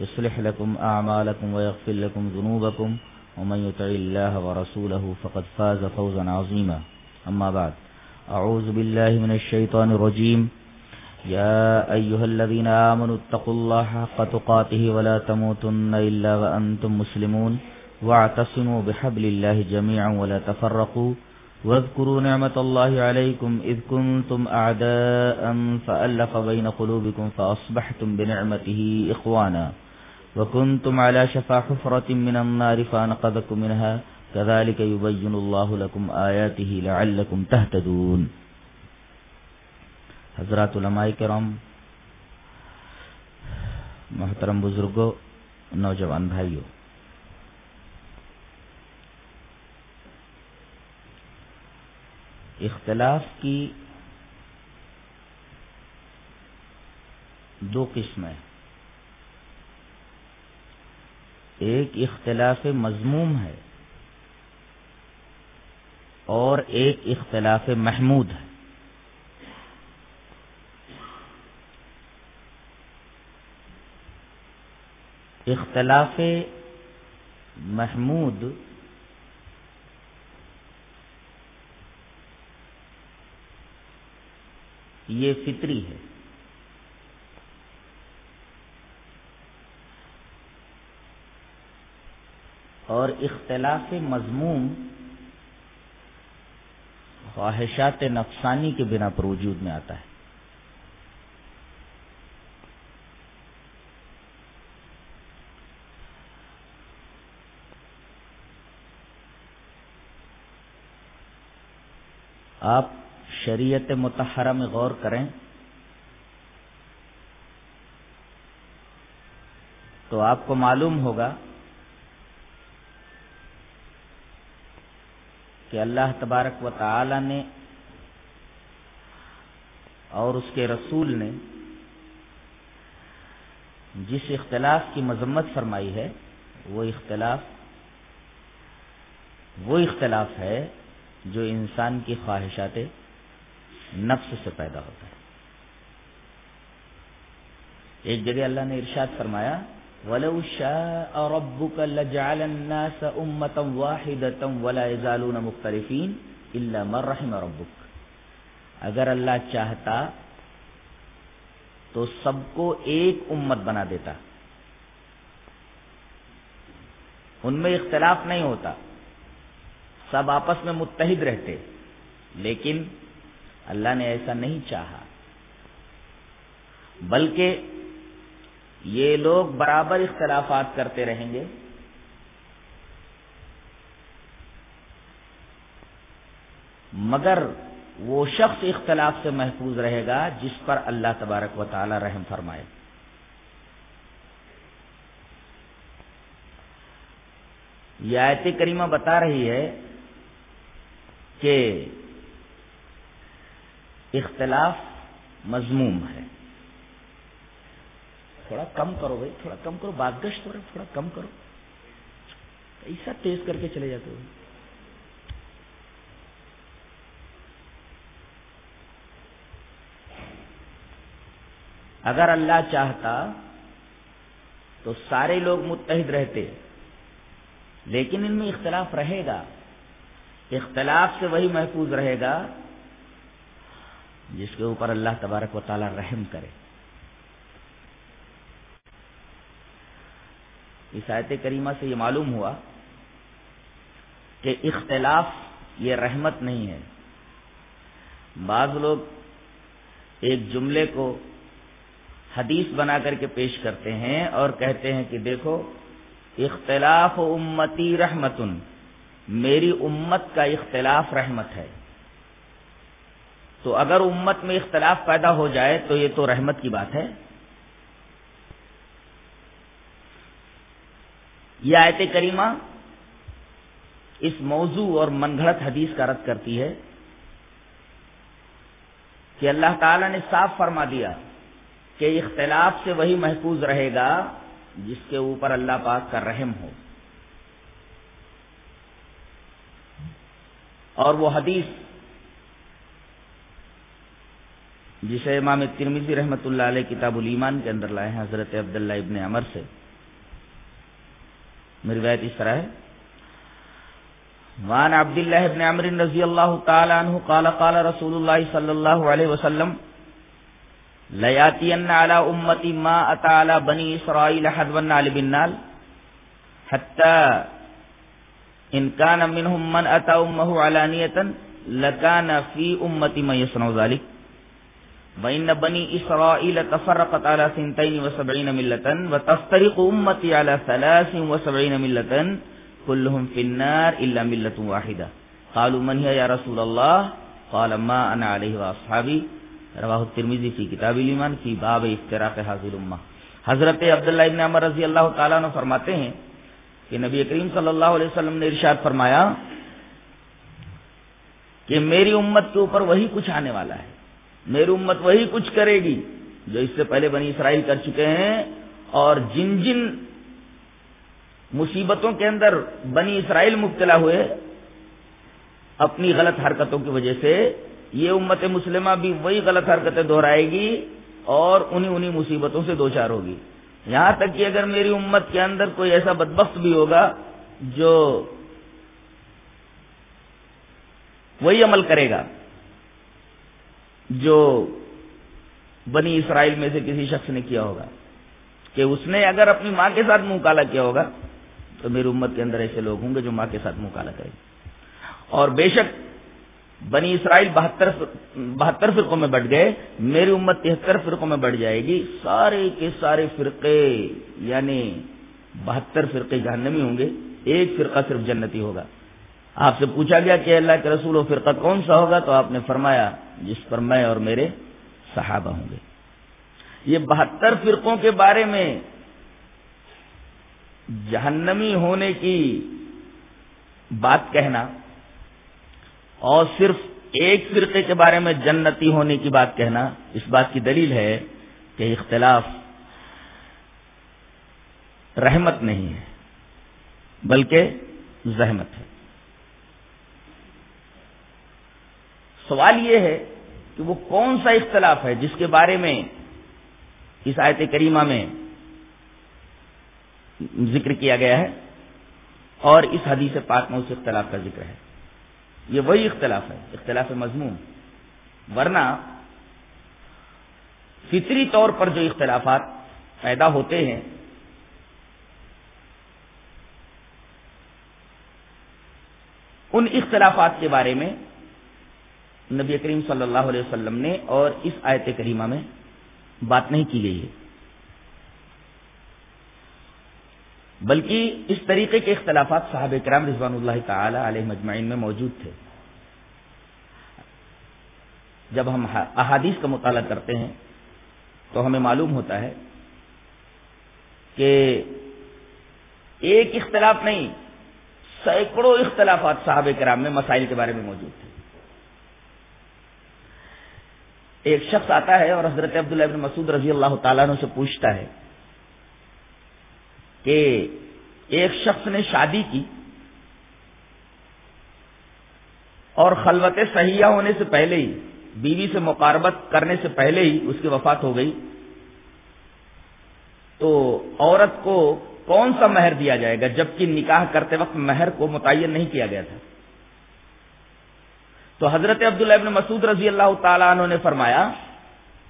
يصلح لكم أعمالكم ويغفر لكم ذنوبكم، ومن يطع الله ورسوله فقد فاز فوزا عظيما. أما بعد، أعوذ بالله من الشيطان الرجيم. يا أيها الذين آمنوا اتقوا الله حق تقاته ولا تموتن إلا وأنتم مسلمون، واعتصموا بحبل الله جميعا ولا تفرقوا، واذكروا نعمة الله عليكم إذ كنتم أعداء، فألف بين قلوبكم فأصبحتم بنعمته إخوانا. وكنتم على شفا حفرة من النار فانقذكم منها كذلك يبين الله لكم آياته لعلكم تهتدون حضرات علماء کرام، محترم بزرگوں نوجوان بھائیوں اختلاف کی دو قسمیں ایک اختلاف مضموم ہے اور ایک اختلاف محمود ہے۔ اختلاف محمود یہ فطری ہے۔ اور اختلاف مضمون خواہشات نفسانی کے بنا پر وجود میں آتا ہے۔ آپ شریعت متحرہ میں غور کریں تو آپ کو معلوم ہوگا کہ اللہ تبارک و تعالی نے اور اس کے رسول نے جس اختلاف کی مذمت فرمائی ہے، وہ اختلاف وہ اختلاف ہے جو انسان کی خواہشات نفس سے پیدا ہوتا ہے۔ ایک جگہ اللہ نے ارشاد فرمایا وَلَوْ شَاءَ رَبُّكَ لَجَعَلَ النَّاسَ أُمَّةً وَاحِدَةً وَلَا يَزَالُونَ مُخْتَلِفِينَ إِلَّا مَنْ رَحِمَ رَبُّكَ اگر اللہ چاہتا تو سب کو ایک امت بنا دیتا ان میں اختلاف نہیں ہوتا سب آپس میں متحد رہتے لیکن اللہ نے ایسا نہیں چاہا بلکہ یہ لوگ برابر اختلافات کرتے رہیں گے۔ مگر وہ شخص اختلاف سے محفوظ رہے گا جس پر اللہ تبارک و تعالی رحم فرمائے۔ یہ آیت کریمہ بتا رہی ہے کہ اختلاف مضموم ہے۔ تھوڑا کم کرو بھائی، تھوڑا کم کرو، بادگشت ہو رہا تھوڑا کم کرو۔ ایسا تیز کر کے چلے جاتے ہو۔ اگر اللہ چاہتا تو سارے لوگ متحد رہتے، لیکن ان میں اختلاف رہے گا۔ اختلاف سے وہی محفوظ رہے گا جس کے اوپر اللہ تبارک و تعالی رحم کرے۔ اس آیت کریمہ سے یہ معلوم ہوا کہ اختلاف یہ رحمت نہیں ہے۔ بعض لوگ ایک جملے کو حدیث بنا کر کے پیش کرتے ہیں اور کہتے ہیں کہ دیکھو، اختلاف امتی رحمتن، میری امت کا اختلاف رحمت ہے۔ تو اگر امت میں اختلاف پیدا ہو جائے تو یہ تو رحمت کی بات ہے۔ یہ آیت کریمہ اس موضوع اور من گھڑت حدیث کا رد کرتی ہے کہ اللہ تعالی نے صاف فرما دیا کہ اختلاف سے وہی محفوظ رہے گا جس کے اوپر اللہ پاک کا رحم ہو۔ اور وہ حدیث جسے امام ترمیزی رحمت اللہ علیہ کتاب الایمان کے اندر لائے ہیں، حضرت عبداللہ ابن عمر سے۔ روایت اس طرح ہے۔ وان عبد الله بن عمرو رضي الله تعالى عنه قال قال رسول الله صلى الله عليه وسلم لا ياتين على امتي ما اتى على بني اسرائيل حدوا على بالنال حتى ان كان منهم من اتى امه علانيه لكان في امتي من يصنع ذلك وان بني اسرائيل تفرقت على 72 مله وتفترق امتي على 73 مله كلهم في النار الا مله واحده قالوا من هي يا رسول الله قال ما انا عليه واصحابي رواه الترمذي في كتاب الايمان في باب افتراق هذه الامه حضرت عبداللہ ابن عمر رضی اللہ تعالیٰ عنہ فرماتے ہیں کہ نبی کریم صلی اللہ علیہ وسلم نے ارشاد فرمایا کہ میری امت کے اوپر وہی کچھ آنے والا ہے میری امت وہی کچھ کرے گی جو اس سے پہلے بنی اسرائیل کر چکے ہیں اور جن جن مصیبتوں کے اندر بنی اسرائیل مبتلا ہوئے اپنی غلط حرکتوں کی وجہ سے یہ امت مسلمہ بھی وہی غلط حرکتیں دہرائے گی اور انہیں انہیں مصیبتوں سے دو چار ہوگی۔ یہاں تک کہ اگر میری امت کے اندر کوئی ایسا بدبخت بھی ہوگا جو وہی عمل کرے گا جو بنی اسرائیل میں سے کسی شخص نے کیا ہوگا کہ اس نے اگر اپنی ماں کے ساتھ منہ کالا کیا ہوگا تو میری امت کے اندر ایسے لوگ ہوں گے جو ماں کے ساتھ منہ کالا کریں اور بے شک بنی اسرائیل بہتر بہتر فرقوں میں بٹ گئے، میری امت تہتر فرقوں میں بڑھ جائے گی، سارے کے سارے فرقے یعنی بہتر فرقے جہنمی ہوں گے، ایک فرقہ صرف جنتی ہوگا۔ آپ سے پوچھا گیا کہ اللہ کے رسول و فرقہ کون سا ہوگا تو آپ نے فرمایا جس پر میں اور میرے صحابہ ہوں گے۔ یہ بہتر فرقوں کے بارے میں جہنمی ہونے کی بات کہنا اور صرف ایک فرقے کے بارے میں جنتی ہونے کی بات کہنا اس بات کی دلیل ہے کہ اختلاف رحمت نہیں ہے، بلکہ زحمت ہے۔ سوال یہ ہے کہ وہ کون سا اختلاف ہے جس کے بارے میں اس آیت کریمہ میں ذکر کیا گیا ہے اور اس حدیث پاک میں اس اختلاف کا ذکر ہے۔ یہ وہی اختلاف ہے، اختلاف مضمون۔ ورنہ فطری طور پر جو اختلافات پیدا ہوتے ہیں، ان اختلافات کے بارے میں نبی کریم صلی اللہ علیہ وسلم نے اور اس آیت کریمہ میں بات نہیں کی گئی ہے۔ بلکہ اس طریقے کے اختلافات صاحب کرام رضوان اللہ تعالی علیہ مجمعین میں موجود تھے۔ جب ہم احادیث کا مطالعہ کرتے ہیں تو ہمیں معلوم ہوتا ہے کہ ایک اختلاف نہیں، سینکڑوں اختلافات صاحب کرام میں مسائل کے بارے میں موجود تھے ایک شخص آتا ہے اور حضرت عبداللہ ابن مسعود رضی اللہ تعالیٰ عنہ سے پوچھتا ہے کہ ایک شخص نے شادی کی اور خلوت صحیحہ ہونے سے پہلے ہی، بیوی سے مقاربت کرنے سے پہلے ہی اس کی وفات ہو گئی، تو عورت کو کون سا مہر دیا جائے گا جبکہ نکاح کرتے وقت مہر کو متعین نہیں کیا گیا تھا؟ تو حضرت عبداللہ ابن مسعود رضی اللہ تعالیٰ عنہ نے فرمایا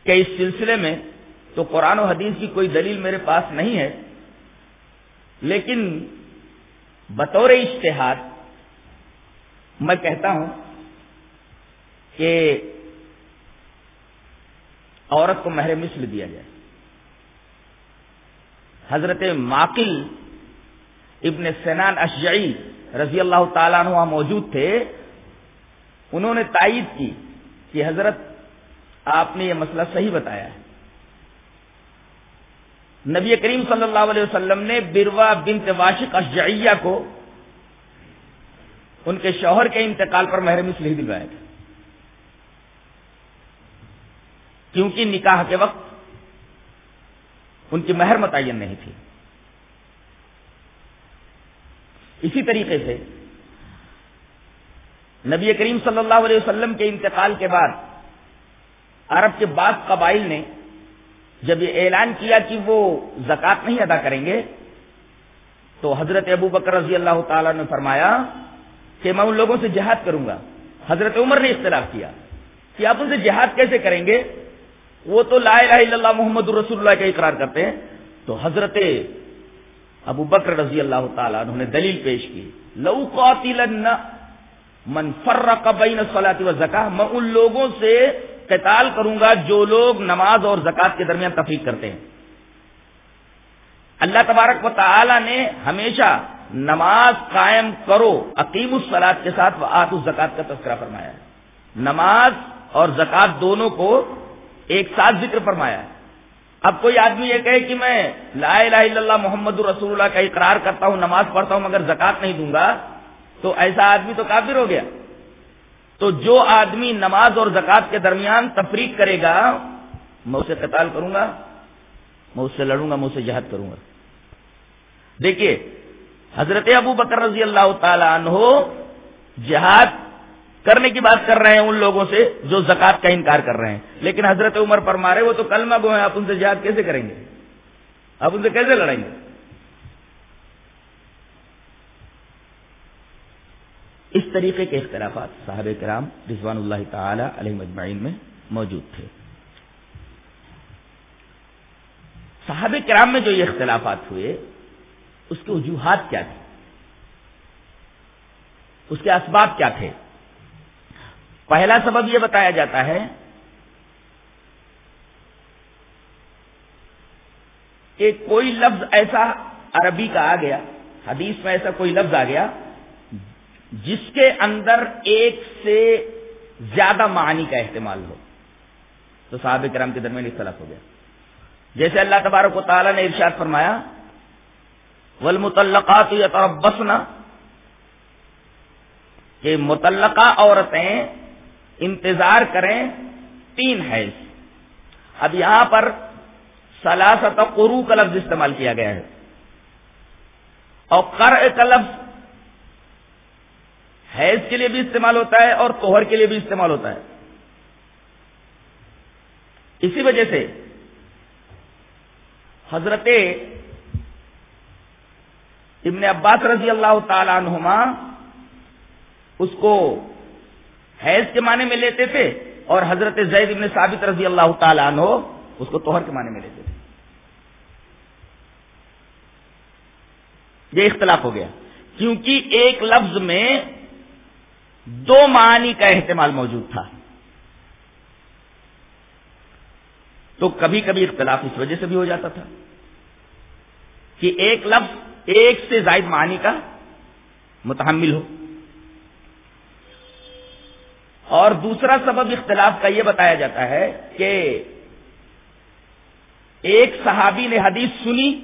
کہ اس سلسلے میں تو قرآن و حدیث کی کوئی دلیل میرے پاس نہیں ہے، لیکن بطور اشتہاد میں کہتا ہوں کہ عورت کو مہر مثل دیا جائے۔ حضرت ماقل ابن سنان اشجعی رضی اللہ تعالیٰ عنہ موجود تھے۔ انہوں نے تائید کی کہ حضرت آپ نے یہ مسئلہ صحیح بتایا ہے۔ نبی کریم صلی اللہ علیہ وسلم نے بروا بنت واشق اشجعیہ کو ان کے شوہر کے انتقال پر محرم اسلحی دلوایا تھا۔ کیونکہ نکاح کے وقت ان کی مہر متعین نہیں تھی۔ اسی طریقے سے نبی کریم صلی اللہ علیہ وسلم کے انتقال کے بعد عرب کے بعض قبائل نے جب یہ اعلان کیا کہ وہ زکات نہیں ادا کریں گے، تو حضرت ابو بکر رضی اللہ تعالی نے فرمایا کہ میں ان لوگوں سے جہاد کروں گا۔ حضرت عمر نے اختلاف کیا کہ آپ ان سے جہاد کیسے کریں گے؟ وہ تو لا الہ الا اللہ محمد رسول اللہ کا اقرار کرتے ہیں۔ تو حضرت ابو بکر رضی اللہ تعالیٰ انہوں نے دلیل پیش کی۔ لو قاتل من فرق بین الصلاۃ والزکاة، میں ان لوگوں سے قتال کروں گا جو لوگ نماز اور زکات کے درمیان تفریق کرتے ہیں۔ اللہ تبارک و تعالی نے ہمیشہ نماز قائم کرو عقیم السلاد کے ساتھ آت الزکات کا تذکرہ فرمایا ہے۔ نماز اور زکات دونوں کو ایک ساتھ ذکر فرمایا ہے۔ اب کوئی آدمی یہ کہے کہ میں لا الہ الا اللہ محمد رسول اللہ کا اقرار کرتا ہوں، نماز پڑھتا ہوں مگر زکات نہیں دوں گا تو ایسا آدمی تو کافر ہو گیا۔ تو جو آدمی نماز اور زکات کے درمیان تفریق کرے گا، میں اسے قتال کروں گا، میں اس سے لڑوں گا، میں اسے جہاد کروں گا۔ دیکھیے، حضرت ابو بکر رضی اللہ تعالی عنہ جہاد کرنے کی بات کر رہے ہیں ان لوگوں سے جو زکات کا انکار کر رہے ہیں۔ لیکن حضرت عمر پر مارے وہ تو کلمہ گو ہیں، آپ ان سے جہاد کیسے کریں گے؟ آپ ان سے کیسے لڑیں گے؟ اس طریقے کے اختلافات صاحب کرام رضوان اللہ تعالی علیہ مجمعین میں موجود تھے۔ صحابہ کرام میں جو یہ اختلافات ہوئے، اس کے وجوہات کیا تھے؟ اس کے اسباب کیا تھے؟ پہلا سبب یہ بتایا جاتا ہے کہ کوئی لفظ ایسا عربی کا آ گیا، حدیث میں ایسا کوئی لفظ آ گیا جس کے اندر ایک سے زیادہ معنی کا احتمال ہو۔ تو صحابہ کرام کے درمیان اختلاف ہو گیا۔ جیسے اللہ تبارک و تعالیٰ نے ارشاد فرمایا ولمتعلقات یتربصن کہ متعلقہ عورتیں انتظار کریں تین حیض۔ اب یہاں پر سلاست قرو کا لفظ استعمال کیا گیا ہے۔ اور کر کا لفظ حیض کے لیے بھی استعمال ہوتا ہے اور توہر کے لیے بھی استعمال ہوتا ہے۔ اسی وجہ سے حضرت ابن عباس رضی اللہ تعالی عنہما اس کو حیض کے معنی میں لیتے تھے اور حضرت زید ابن ثابت رضی اللہ تعالی عنہ اس کو توہر کے معنی میں لیتے تھے۔ یہ اختلاف ہو گیا۔ کیونکہ ایک لفظ میں دو معنی کا احتمال موجود تھا۔ تو کبھی کبھی اختلاف اس وجہ سے بھی ہو جاتا تھا کہ ایک لفظ ایک سے زائد معنی کا متحمل ہو۔ اور دوسرا سبب اختلاف کا یہ بتایا جاتا ہے کہ ایک صحابی نے حدیث سنی،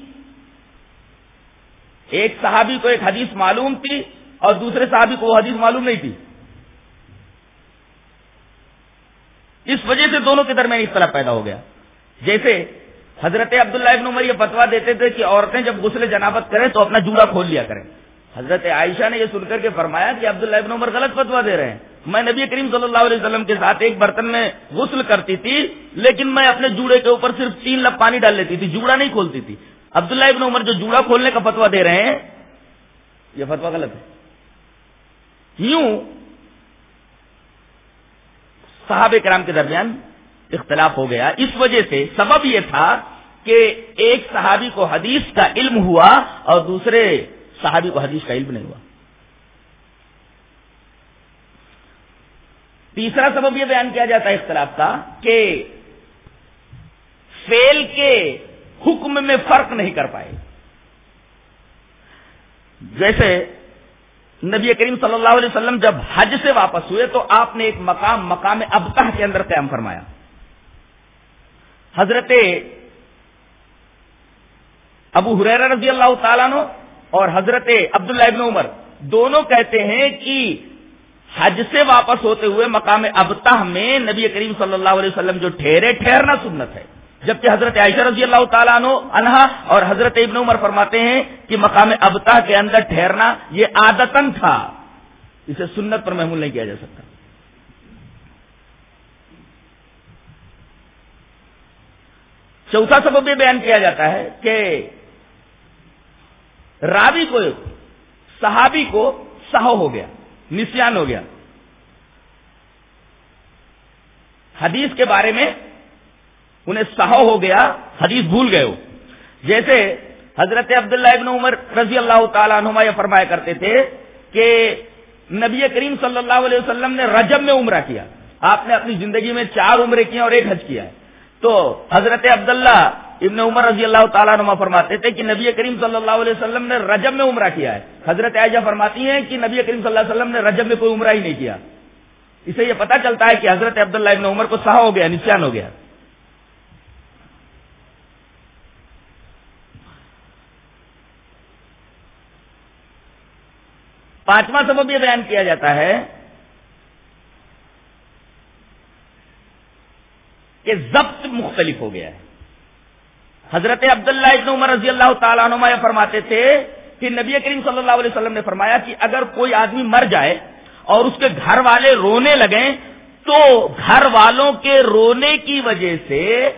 ایک صحابی کو ایک حدیث معلوم تھی اور دوسرے صحابی کو وہ حدیث معلوم نہیں تھی۔ اس وجہ سے دونوں کے درمیان اختلاف پیدا ہو گیا۔ جیسے حضرت عبداللہ ابن عمر یہ فتوا دیتے تھے کہ عورتیں جب غسل جنابت کریں تو اپنا جوڑا کھول لیا کریں۔ حضرت عائشہ نے یہ سن کر کے فرمایا کہ عبداللہ ابن عمر غلط فتوا دے رہے ہیں۔ میں نبی کریم صلی اللہ علیہ وسلم کے ساتھ ایک برتن میں غسل کرتی تھی، لیکن میں اپنے جوڑے کے اوپر صرف تین لب پانی ڈال لیتی تھی، جوڑا نہیں کھولتی تھی۔ عبداللہ ابن عمر جو جوڑا کھولنے کا فتوا دے رہے ہیں، یہ فتوا غلط ہے۔ یوں صحاب کرام کے درمیان اختلاف ہو گیا۔ اس وجہ سے سبب یہ تھا کہ ایک صحابی کو حدیث کا علم ہوا اور دوسرے صحابی کو حدیث کا علم نہیں ہوا۔ تیسرا سبب یہ بیان کیا جاتا ہے اختلاف کا کہ فیل کے حکم میں فرق نہیں کر پائے۔ جیسے نبی کریم صلی اللہ علیہ وسلم جب حج سے واپس ہوئے تو آپ نے ایک مقام مقام ابتہ کے اندر قیام فرمایا۔ حضرت ابو حریر رضی اللہ تعالیٰ نو اور حضرت عبداللہ ابن عمر دونوں کہتے ہیں کہ حج سے واپس ہوتے ہوئے مقام ابتہ میں نبی کریم صلی اللہ علیہ وسلم جو ٹھہرے، ٹھہرنا سنت ہے۔ جبکہ حضرت عائشہ رضی اللہ تعالیٰ عنہ اور حضرت ابن عمر فرماتے ہیں کہ مقام ابتا کے اندر ٹھہرنا یہ آدتن تھا۔ اسے سنت پر محمول نہیں کیا جا سکتا۔ چوتھا سبب یہ بیان کیا جاتا ہے کہ راوی کو، صحابی کو سہو ہو گیا نسان ہو گیا۔ حدیث کے بارے میں انہیں سہو ہو گیا، حدیث بھول گئے ہو۔ جیسے حضرت عبداللہ ابن عمر رضی اللہ تعالیٰ عنہ یہ فرمایا کرتے تھے کہ نبی کریم صلی اللہ علیہ وسلم نے رجب میں عمرہ کیا۔ آپ نے اپنی زندگی میں چار عمرے کیا اور ایک حج کیا۔ ہے تو حضرت عبداللہ ابن عمر رضی اللہ تعالیٰ نما فرماتے تھے کہ نبی کریم صلی اللہ علیہ وسلم نے رجب میں عمرہ کیا ہے۔ حضرت عائشہ فرماتی ہیں کہ نبی کریم صلی اللہ علیہ وسلم نے رجب میں کوئی عمرہ ہی نہیں کیا۔ اسے یہ پتا چلتا ہے کہ حضرت عبداللہ ابن عمر کو سہا ہو گیا نشان ہو گیا۔ پانچواں سبب یہ بیان کیا جاتا ہے کہ ضبط مختلف ہو گیا ہے۔ حضرت عبداللہ ابن عمر رضی اللہ تعالیٰ عنہ یہ فرماتے تھے کہ نبی کریم صلی اللہ علیہ وسلم نے فرمایا کہ اگر کوئی آدمی مر جائے اور اس کے گھر والے رونے لگیں تو گھر والوں کے رونے کی وجہ سے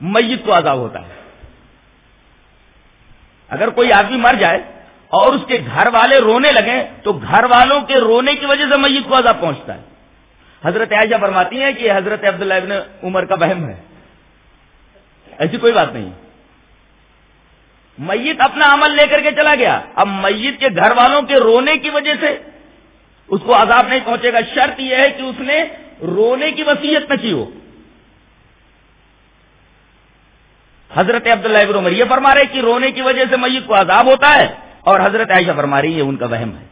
میت کو عذاب ہوتا ہے۔ اگر کوئی آدمی مر جائے اور اس کے گھر والے رونے لگے تو گھر والوں کے رونے کی وجہ سے میت کو عذاب پہنچتا ہے۔ حضرت عائشہ فرماتی ہیں کہ حضرت عبداللہ ابن عمر کا بہم ہے۔ ایسی کوئی بات نہیں۔ میت اپنا عمل لے کر کے چلا گیا۔ اب میت کے گھر والوں کے رونے کی وجہ سے اس کو عذاب نہیں پہنچے گا۔ شرط یہ ہے کہ اس نے رونے کی وسیعت نہ کی ہو۔ حضرت عبداللہ ابن عمر یہ فرما رہے کہ رونے کی وجہ سے میت کو عذاب ہوتا ہے۔ اور حضرت عائشہ فرما رہی ہے ان کا وہم ہے۔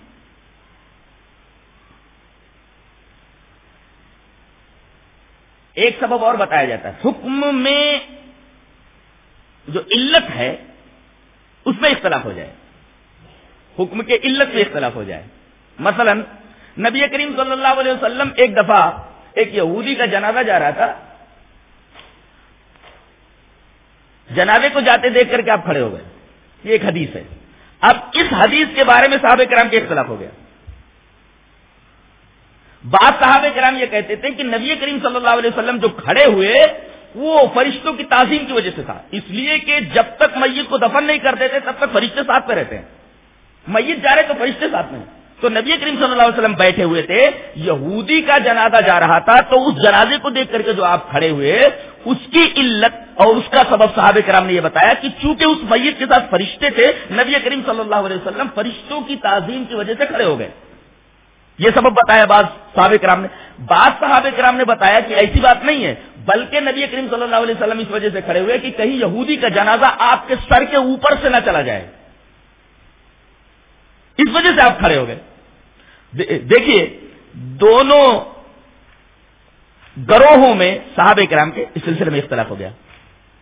ایک سبب اور بتایا جاتا ہے۔ حکم میں جو علت ہے، اس میں اختلاف ہو جائے۔ حکم کے علت میں اختلاف ہو جائے۔ مثلا، نبی کریم صلی اللہ علیہ وسلم ایک دفعہ ایک یہودی کا جنازہ جا رہا تھا۔ جنازے کو جاتے دیکھ کر کے آپ کھڑے ہو گئے۔ یہ ایک حدیث ہے۔ اب اس حدیث کے بارے میں صحابہ کرام کے اختلاف ہو گیا۔ بات صحابہ کرام یہ کہتے تھے کہ نبی کریم صلی اللہ علیہ وسلم جو کھڑے ہوئے، وہ فرشتوں کی تعظیم کی وجہ سے تھا۔ اس لیے کہ جب تک میت کو دفن نہیں کر دیتے، تب تک فرشتے ساتھ پہ رہتے ہیں۔ میت جا رہے تو فرشتے ساتھ میں تو نبی کریم صلی اللہ علیہ وسلم بیٹھے ہوئے تھے، یہودی کا جنازہ جا رہا تھا، تو اس جنازے کو دیکھ کر کے جو آپ کھڑے ہوئے، اس کی علت اور اس کا سبب صحابہ کرام نے یہ بتایا کہ چونکہ اس میت کے ساتھ فرشتے تھے، نبی کریم صلی اللہ علیہ وسلم فرشتوں کی تعظیم کی وجہ سے کھڑے ہو گئے۔ یہ سبب بتایا بعض صحابہ کرام نے۔ بعض صحابہ کرام نے بتایا کہ ایسی بات نہیں ہے، بلکہ نبی کریم صلی اللہ علیہ وسلم اس وجہ سے کھڑے ہوئے کہ کہیں یہودی کا جنازہ آپ کے سر کے اوپر سے نہ چلا جائے۔ اس وجہ سے آپ کھڑے ہو گئے۔ دیکھیے، دونوں گروہوں میں صحابہ کرام کے اس سلسلے میں اختلاف ہو گیا۔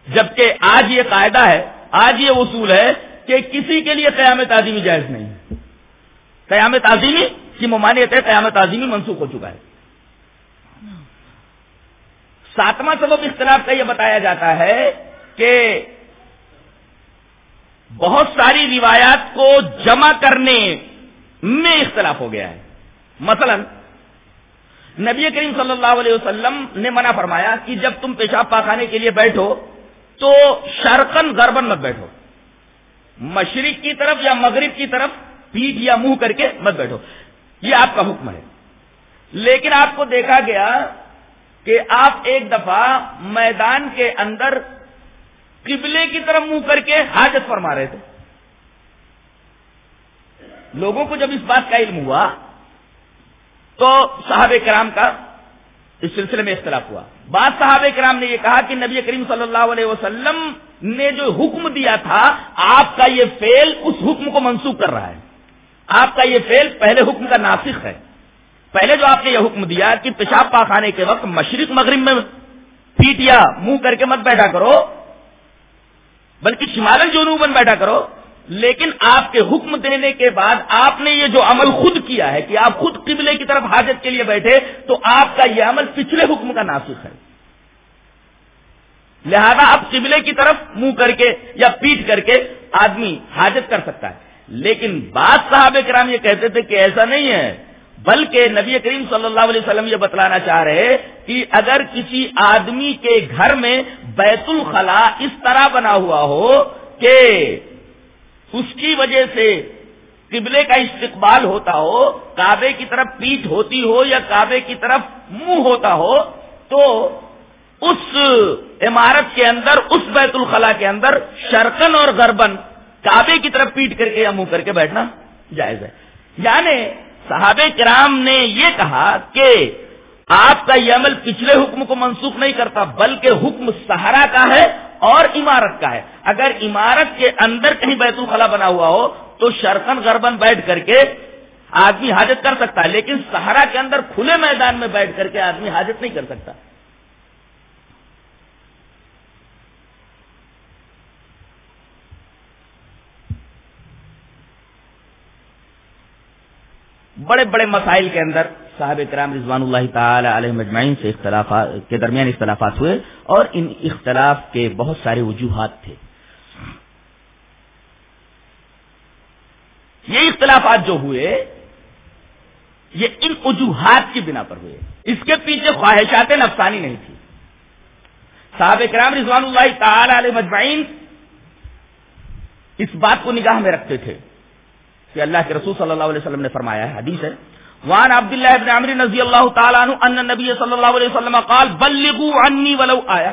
جبکہ آج یہ قاعدہ ہے، آج یہ اصول ہے کہ کسی کے لیے قیامت عظیمی جائز نہیں۔ قیامت عظیمی کی ممانعت ہے، قیامت عظیمی منسوخ ہو چکا ہے۔ ساتواں سبب اختلاف کا یہ بتایا جاتا ہے کہ بہت ساری روایات کو جمع کرنے میں اختلاف ہو گیا ہے۔ مثلا نبی کریم صلی اللہ علیہ وسلم نے منع فرمایا کہ جب تم پیشاب پاخانے کے لیے بیٹھو تو شرکن گربن مت بیٹھو۔ مشرق کی طرف یا مغرب کی طرف پیٹ یا منہ کر کے مت بیٹھو۔ یہ آپ کا حکم ہے۔ لیکن آپ کو دیکھا گیا کہ آپ ایک دفعہ میدان کے اندر قبلے کی طرف منہ کر کے حاجت فرما رہے تھے۔ لوگوں کو جب اس بات کا علم ہوا، تو صحابہ کرام کا اس سلسلے میں اختلاف ہوا۔ بعض صحابہ کرام نے یہ کہا کہ نبی کریم صلی اللہ علیہ وسلم نے جو حکم دیا تھا، آپ کا یہ فیل اس حکم کو منسوخ کر رہا ہے۔ آپ کا یہ فیل پہلے حکم کا ناسخ ہے۔ پہلے جو آپ نے یہ حکم دیا کہ پیشاب پاخانے کے وقت مشرق مغرب میں پیٹیا، منہ کر کے مت بیٹھا کرو، بلکہ شمال جنوبن بیٹھا کرو۔ لیکن آپ کے حکم دینے کے بعد آپ نے یہ جو عمل خود کیا ہے کہ آپ خود قبلے کی طرف حاجت کے لیے بیٹھے، تو آپ کا یہ عمل پچھلے حکم کا ناسخ ہے۔ لہذا اب قبلے کی طرف منہ کر کے یا پیٹ کر کے آدمی حاجت کر سکتا ہے۔ لیکن بعض صاحب کرام یہ کہتے تھے کہ ایسا نہیں ہے، بلکہ نبی کریم صلی اللہ علیہ وسلم یہ بتلانا چاہ رہے کہ اگر کسی آدمی کے گھر میں بیت الخلا اس طرح بنا ہوا ہو کہ اس کی وجہ سے قبلے کا استقبال ہوتا ہو، کعبے کی طرف پیٹ ہوتی ہو یا کعبے کی طرف منہ ہوتا ہو، تو اس عمارت کے اندر، اس بیت الخلا کے اندر شرکن اور گربن کعبے کی طرف پیٹ کر کے یا منہ کر کے بیٹھنا جائز ہے۔ یعنی صحابہ کرام نے یہ کہا کہ آپ کا یہ عمل پچھلے حکم کو منسوخ نہیں کرتا، بلکہ حکم سہارا کا ہے اور عمارت کا ہے۔ اگر عمارت کے اندر کہیں بیت الخلا بنا ہوا ہو، تو شرکن گربن بیٹھ کر کے آدمی حاجت کر سکتا ہے، لیکن سہارا کے اندر کھلے میدان میں بیٹھ کر کے آدمی حاجت نہیں کر سکتا۔ بڑے بڑے مسائل کے اندر صاحب کرام رضوان اللہ تعالی علیہ مجمعین سے اختلافات کے درمیان اختلافات ہوئے اور ان اختلاف کے بہت سارے وجوہات تھے۔ یہ اختلافات جو ہوئے، یہ ان وجوہات کی بنا پر ہوئے۔ اس کے پیچھے خواہشات نفسانی نہیں تھی۔ صاحب کرام رضوان اللہ تعالی علیہ مجمعین اس بات کو نگاہ میں رکھتے تھے کہ اللہ کے رسول صلی اللہ علیہ وسلم نے فرمایا ہے، حدیث ہے۔ وان عبد الله بن عمرو رضی اللہ تعالی عنہ ان النبي صلی اللہ علیہ وسلم قال، بلغوا عني ولو آیا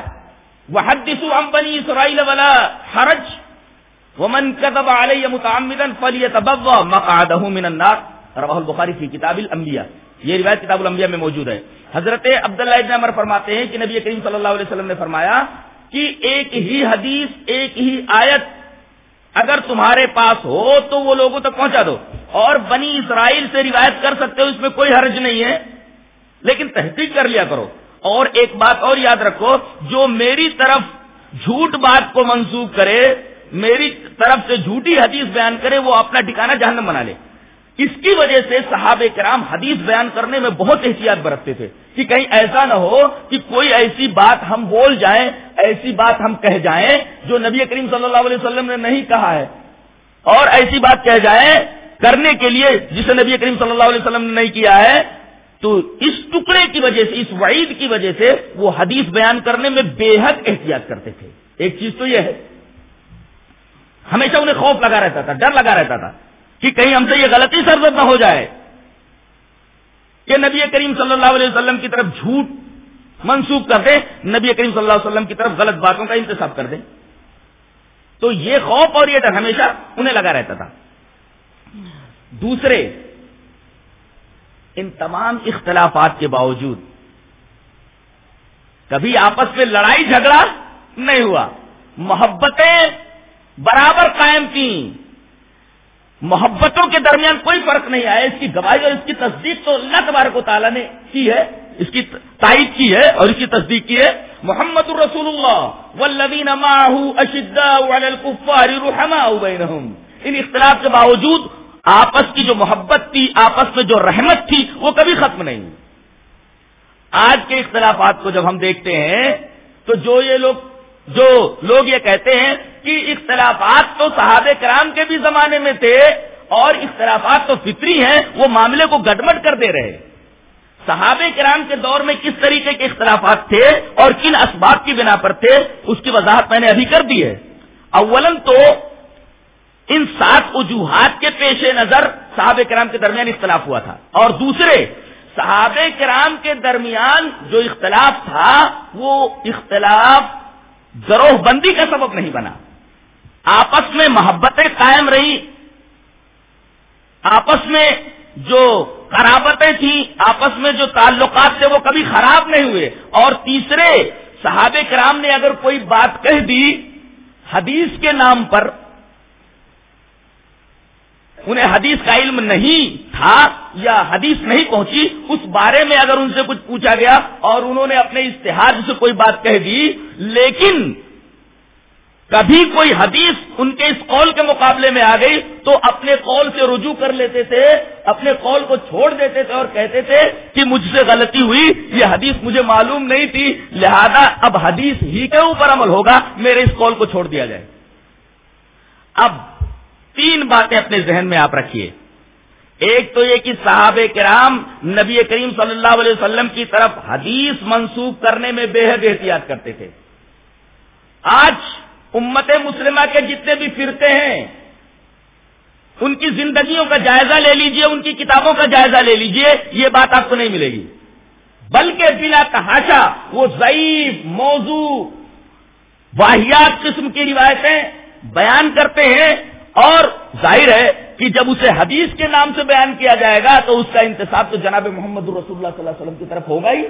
وحدثوا عن بني اسرائيل ولا حرج، ومن كذب علي متعمدا فليتبوا مقعده من النار. رواه البخاری فی کتاب الانبیاء یہ روایت کتاب الانبیاء میں موجود ہے۔ حضرت عبداللہ ابن عمر فرماتے ہیں کہ نبی کریم صلی اللہ علیہ وسلم نے فرمایا کہ ایک ہی حدیث، ایک ہی آیت اگر تمہارے پاس ہو تو وہ لوگوں تک پہنچا دو۔ اور بنی اسرائیل سے روایت کر سکتے ہو، اس میں کوئی حرج نہیں ہے۔ لیکن تحقیق کر لیا کرو۔ اور ایک بات اور یاد رکھو، جو میری طرف جھوٹ بات کو منسوخ کرے، میری طرف سے جھوٹی حدیث بیان کرے، وہ اپنا ٹھکانا جہنم بنا لے۔ اس کی وجہ سے صحابہ کرام حدیث بیان کرنے میں بہت احتیاط برتتے تھے کہ کہیں ایسا نہ ہو کہ کوئی ایسی بات ہم بول جائیں، ایسی بات ہم کہہ جائیں، جو نبی کریم صلی اللہ علیہ وسلم نے نہیں کہا ہے۔ اور ایسی بات کہہ جائیں کرنے کے لیے جسے نبی کریم صلی اللہ علیہ وسلم نے نہیں کیا ہے، تو اس ٹکڑے کی وجہ سے، اس وعید کی وجہ سے وہ حدیث بیان کرنے میں بے حد احتیاط کرتے تھے۔ ایک چیز تو یہ ہے، ہمیشہ انہیں خوف لگا رہتا تھا، ڈر لگا رہتا تھا کہ کہیں ہم سے یہ غلطی سرزد نہ ہو جائے۔ کہ نبی کریم صلی اللہ علیہ وسلم کی طرف جھوٹ منسوخ کر دیں، نبی کریم صلی اللہ علیہ وسلم کی طرف غلط باتوں کا انتصاب کر دیں۔ تو یہ خوف اور یہ ڈر ہمیشہ انہیں لگا رہتا تھا۔ دوسرے، ان تمام اختلافات کے باوجود، کبھی آپس میں لڑائی جھگڑا نہیں ہوا۔ محبتیں برابر قائم کی محبتوں کے درمیان کوئی فرق نہیں آیا۔ اس کی گواہی اور اس کی تصدیق تو اللہ تبارک و تعالیٰ نے کی ہے۔ اس کی تائید کی ہے اور اس کی تصدیق کی ہے۔ محمد الرسول اللہ والذین بینہم۔ ان اختلاف کے باوجود آپس کی جو محبت تھی، آپس میں جو رحمت تھی، وہ کبھی ختم نہیں آج کے اختلافات کو جب ہم دیکھتے ہیں، تو جو یہ لوگ، جو لوگ یہ کہتے ہیں کہ اختلافات تو صحابہ کرام کے بھی زمانے میں تھے اور اختلافات تو فطری ہیں، وہ معاملے کو گٹمٹ کر دے رہے۔ صحابہ کرام کے دور میں کس طریقے کے اختلافات تھے اور کن اسباب کی بنا پر تھے، اس کی وضاحت میں نے ابھی کر دی ہے۔ اولن تو ان سات وجوہات کے پیش نظر صحابہ کرام کے درمیان اختلاف ہوا تھا۔ اور دوسرے، صحابہ کرام کے درمیان جو اختلاف تھا، وہ اختلاف گروہ بندی کا سبب نہیں بنا۔ آپس میں محبتیں قائم رہی۔ آپس میں جو خرابتیں تھیں، آپس میں جو تعلقات تھے، وہ کبھی خراب نہیں ہوئے۔ اور تیسرے، صحابہ کرام نے اگر کوئی بات کہہ دی حدیث کے نام پر انہیں حدیث کا علم نہیں تھا یا حدیث نہیں پہنچی، اس بارے میں اگر ان سے کچھ پوچھا گیا اور انہوں نے اپنے اشتہار سے کوئی بات کہہ دی، لیکن کبھی کوئی حدیث ان کے اس قول کے مقابلے میں آ گئی تو اپنے قول سے رجوع کر لیتے تھے، اپنے قول کو چھوڑ دیتے تھے اور کہتے تھے کہ مجھ سے غلطی ہوئی، یہ حدیث مجھے معلوم نہیں تھی، لہذا اب حدیث ہی کے اوپر عمل ہوگا، میرے اس قول کو چھوڑ دیا جائے۔ اب تین باتیں اپنے ذہن میں آپ رکھیے۔ ایک تو یہ کہ صحاب کرام نبی کریم صلی اللہ علیہ وسلم کی طرف حدیث منسوخ کرنے میں بے حد احتیاط کرتے تھے۔ آج امت مسلمہ کے جتنے بھی فرقے ہیں، ان کی زندگیوں کا جائزہ لے لیجیے، ان کی کتابوں کا جائزہ لے لیجیے، یہ بات آپ کو نہیں ملے گی۔ بلکہ بلا تحاشا وہ ضعیف موضوع، واحیات قسم کی روایتیں بیان کرتے ہیں۔ اور ظاہر ہے کہ جب اسے حدیث کے نام سے بیان کیا جائے گا تو اس کا انتصاب تو جناب محمد رسول اللہ صلی اللہ علیہ وسلم کی طرف ہوگا ہی۔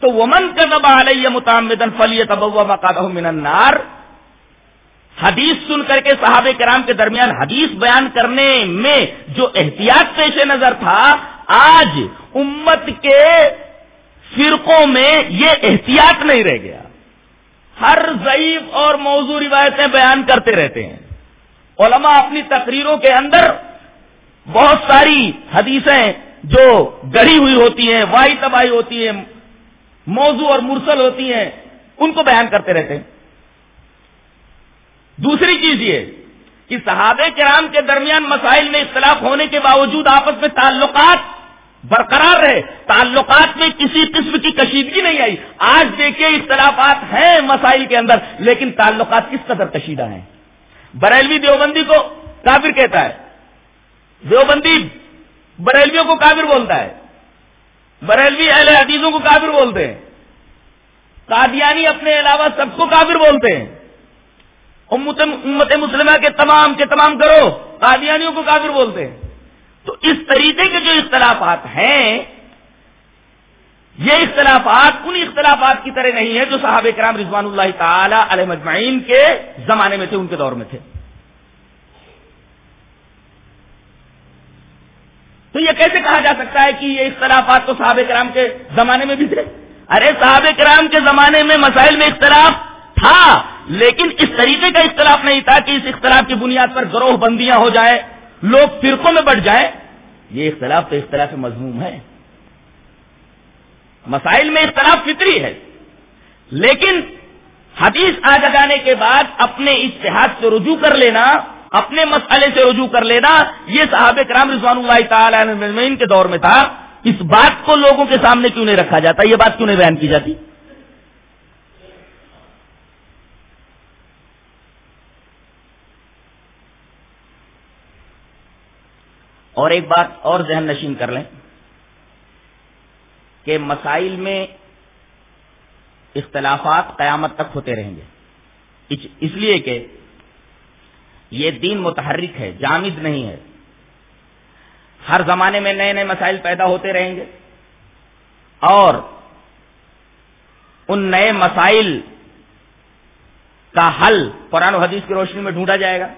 تو ومن کا دبا علیہ متعمدن فلی تبوا مقادہ من النار۔ حدیث سن کر کے صحابہ کرام کے درمیان حدیث بیان کرنے میں جو احتیاط پیش نظر تھا، آج امت کے فرقوں میں یہ احتیاط نہیں رہ گیا۔ ہر ضعیف اور موضوع روایتیں بیان کرتے رہتے ہیں۔ علماء اپنی تقریروں کے اندر بہت ساری حدیثیں جو گڑی ہوئی ہوتی ہیں، وائی تباہی ہوتی ہیں، موضوع اور مرسل ہوتی ہیں، ان کو بیان کرتے رہتے ہیں۔ دوسری چیز یہ کہ صحابہ کرام کے درمیان مسائل میں اختلاف ہونے کے باوجود آپس میں تعلقات برقرار رہے۔ تعلقات میں کسی قسم کی کشیدگی نہیں آئی۔ آج دیکھیے اختلافات ہیں مسائل کے اندر، لیکن تعلقات کس قدر کشیدہ ہیں؟ بریلوی دیوبندی کو کافر کہتا ہے۔ دیوبندی بریلویوں کو کافر بولتا ہے۔ بریلوی اہل حدیثوں کو کافر بولتے ہیں۔ قادیانی اپنے علاوہ سب کو کافر بولتے ہیں۔ امت مسلمہ کے تمام کے تمام کرو قادیانیوں کو کافر بولتے ہیں۔ تو اس طریقے کے جو اختلافات ہیں یہ اختلافات ان اختلافات کی طرح نہیں ہے جو صحابہ کرام رضوان اللہ تعالی علیہ مجمعین کے زمانے میں تھے، ان کے دور میں تھے۔ تو یہ کیسے کہا جا سکتا ہے کہ یہ اختلافات تو صحابہ کرام کے زمانے میں بھی تھے؟ ارے، صحابہ کرام کے زمانے میں مسائل میں اختلاف تھا، لیکن اس طریقے کا اختلاف نہیں تھا کہ اس اختلاف کی بنیاد پر گروہ بندیاں ہو جائیں، لوگ فرقوں میں بڑھ جائیں۔ یہ اختلاف تو اختلاف مضموم ہے۔ مسائل میں اختلاف فطری ہے۔ لیکن حدیث آ جانے کے بعد اپنے اشتہاد سے رجوع کر لینا، اپنے مسئلے سے رجوع کر لینا، یہ صحابہ کرام رضوان اللہ تعالی کے دور میں تھا۔ اس بات کو لوگوں کے سامنے کیوں نہیں رکھا جاتا؟ یہ بات کیوں نہیں بیان کی جاتی؟ اور ایک بات اور ذہن نشین کر لیں۔ کہ مسائل میں اختلافات قیامت تک ہوتے رہیں گے۔ اس لیے کہ یہ دین متحرک ہے، جامد نہیں ہے۔ ہر زمانے میں نئے نئے مسائل پیدا ہوتے رہیں گے۔ اور ان نئے مسائل کا حل قرآن و حدیث کی روشنی میں ڈھونڈا جائے گا۔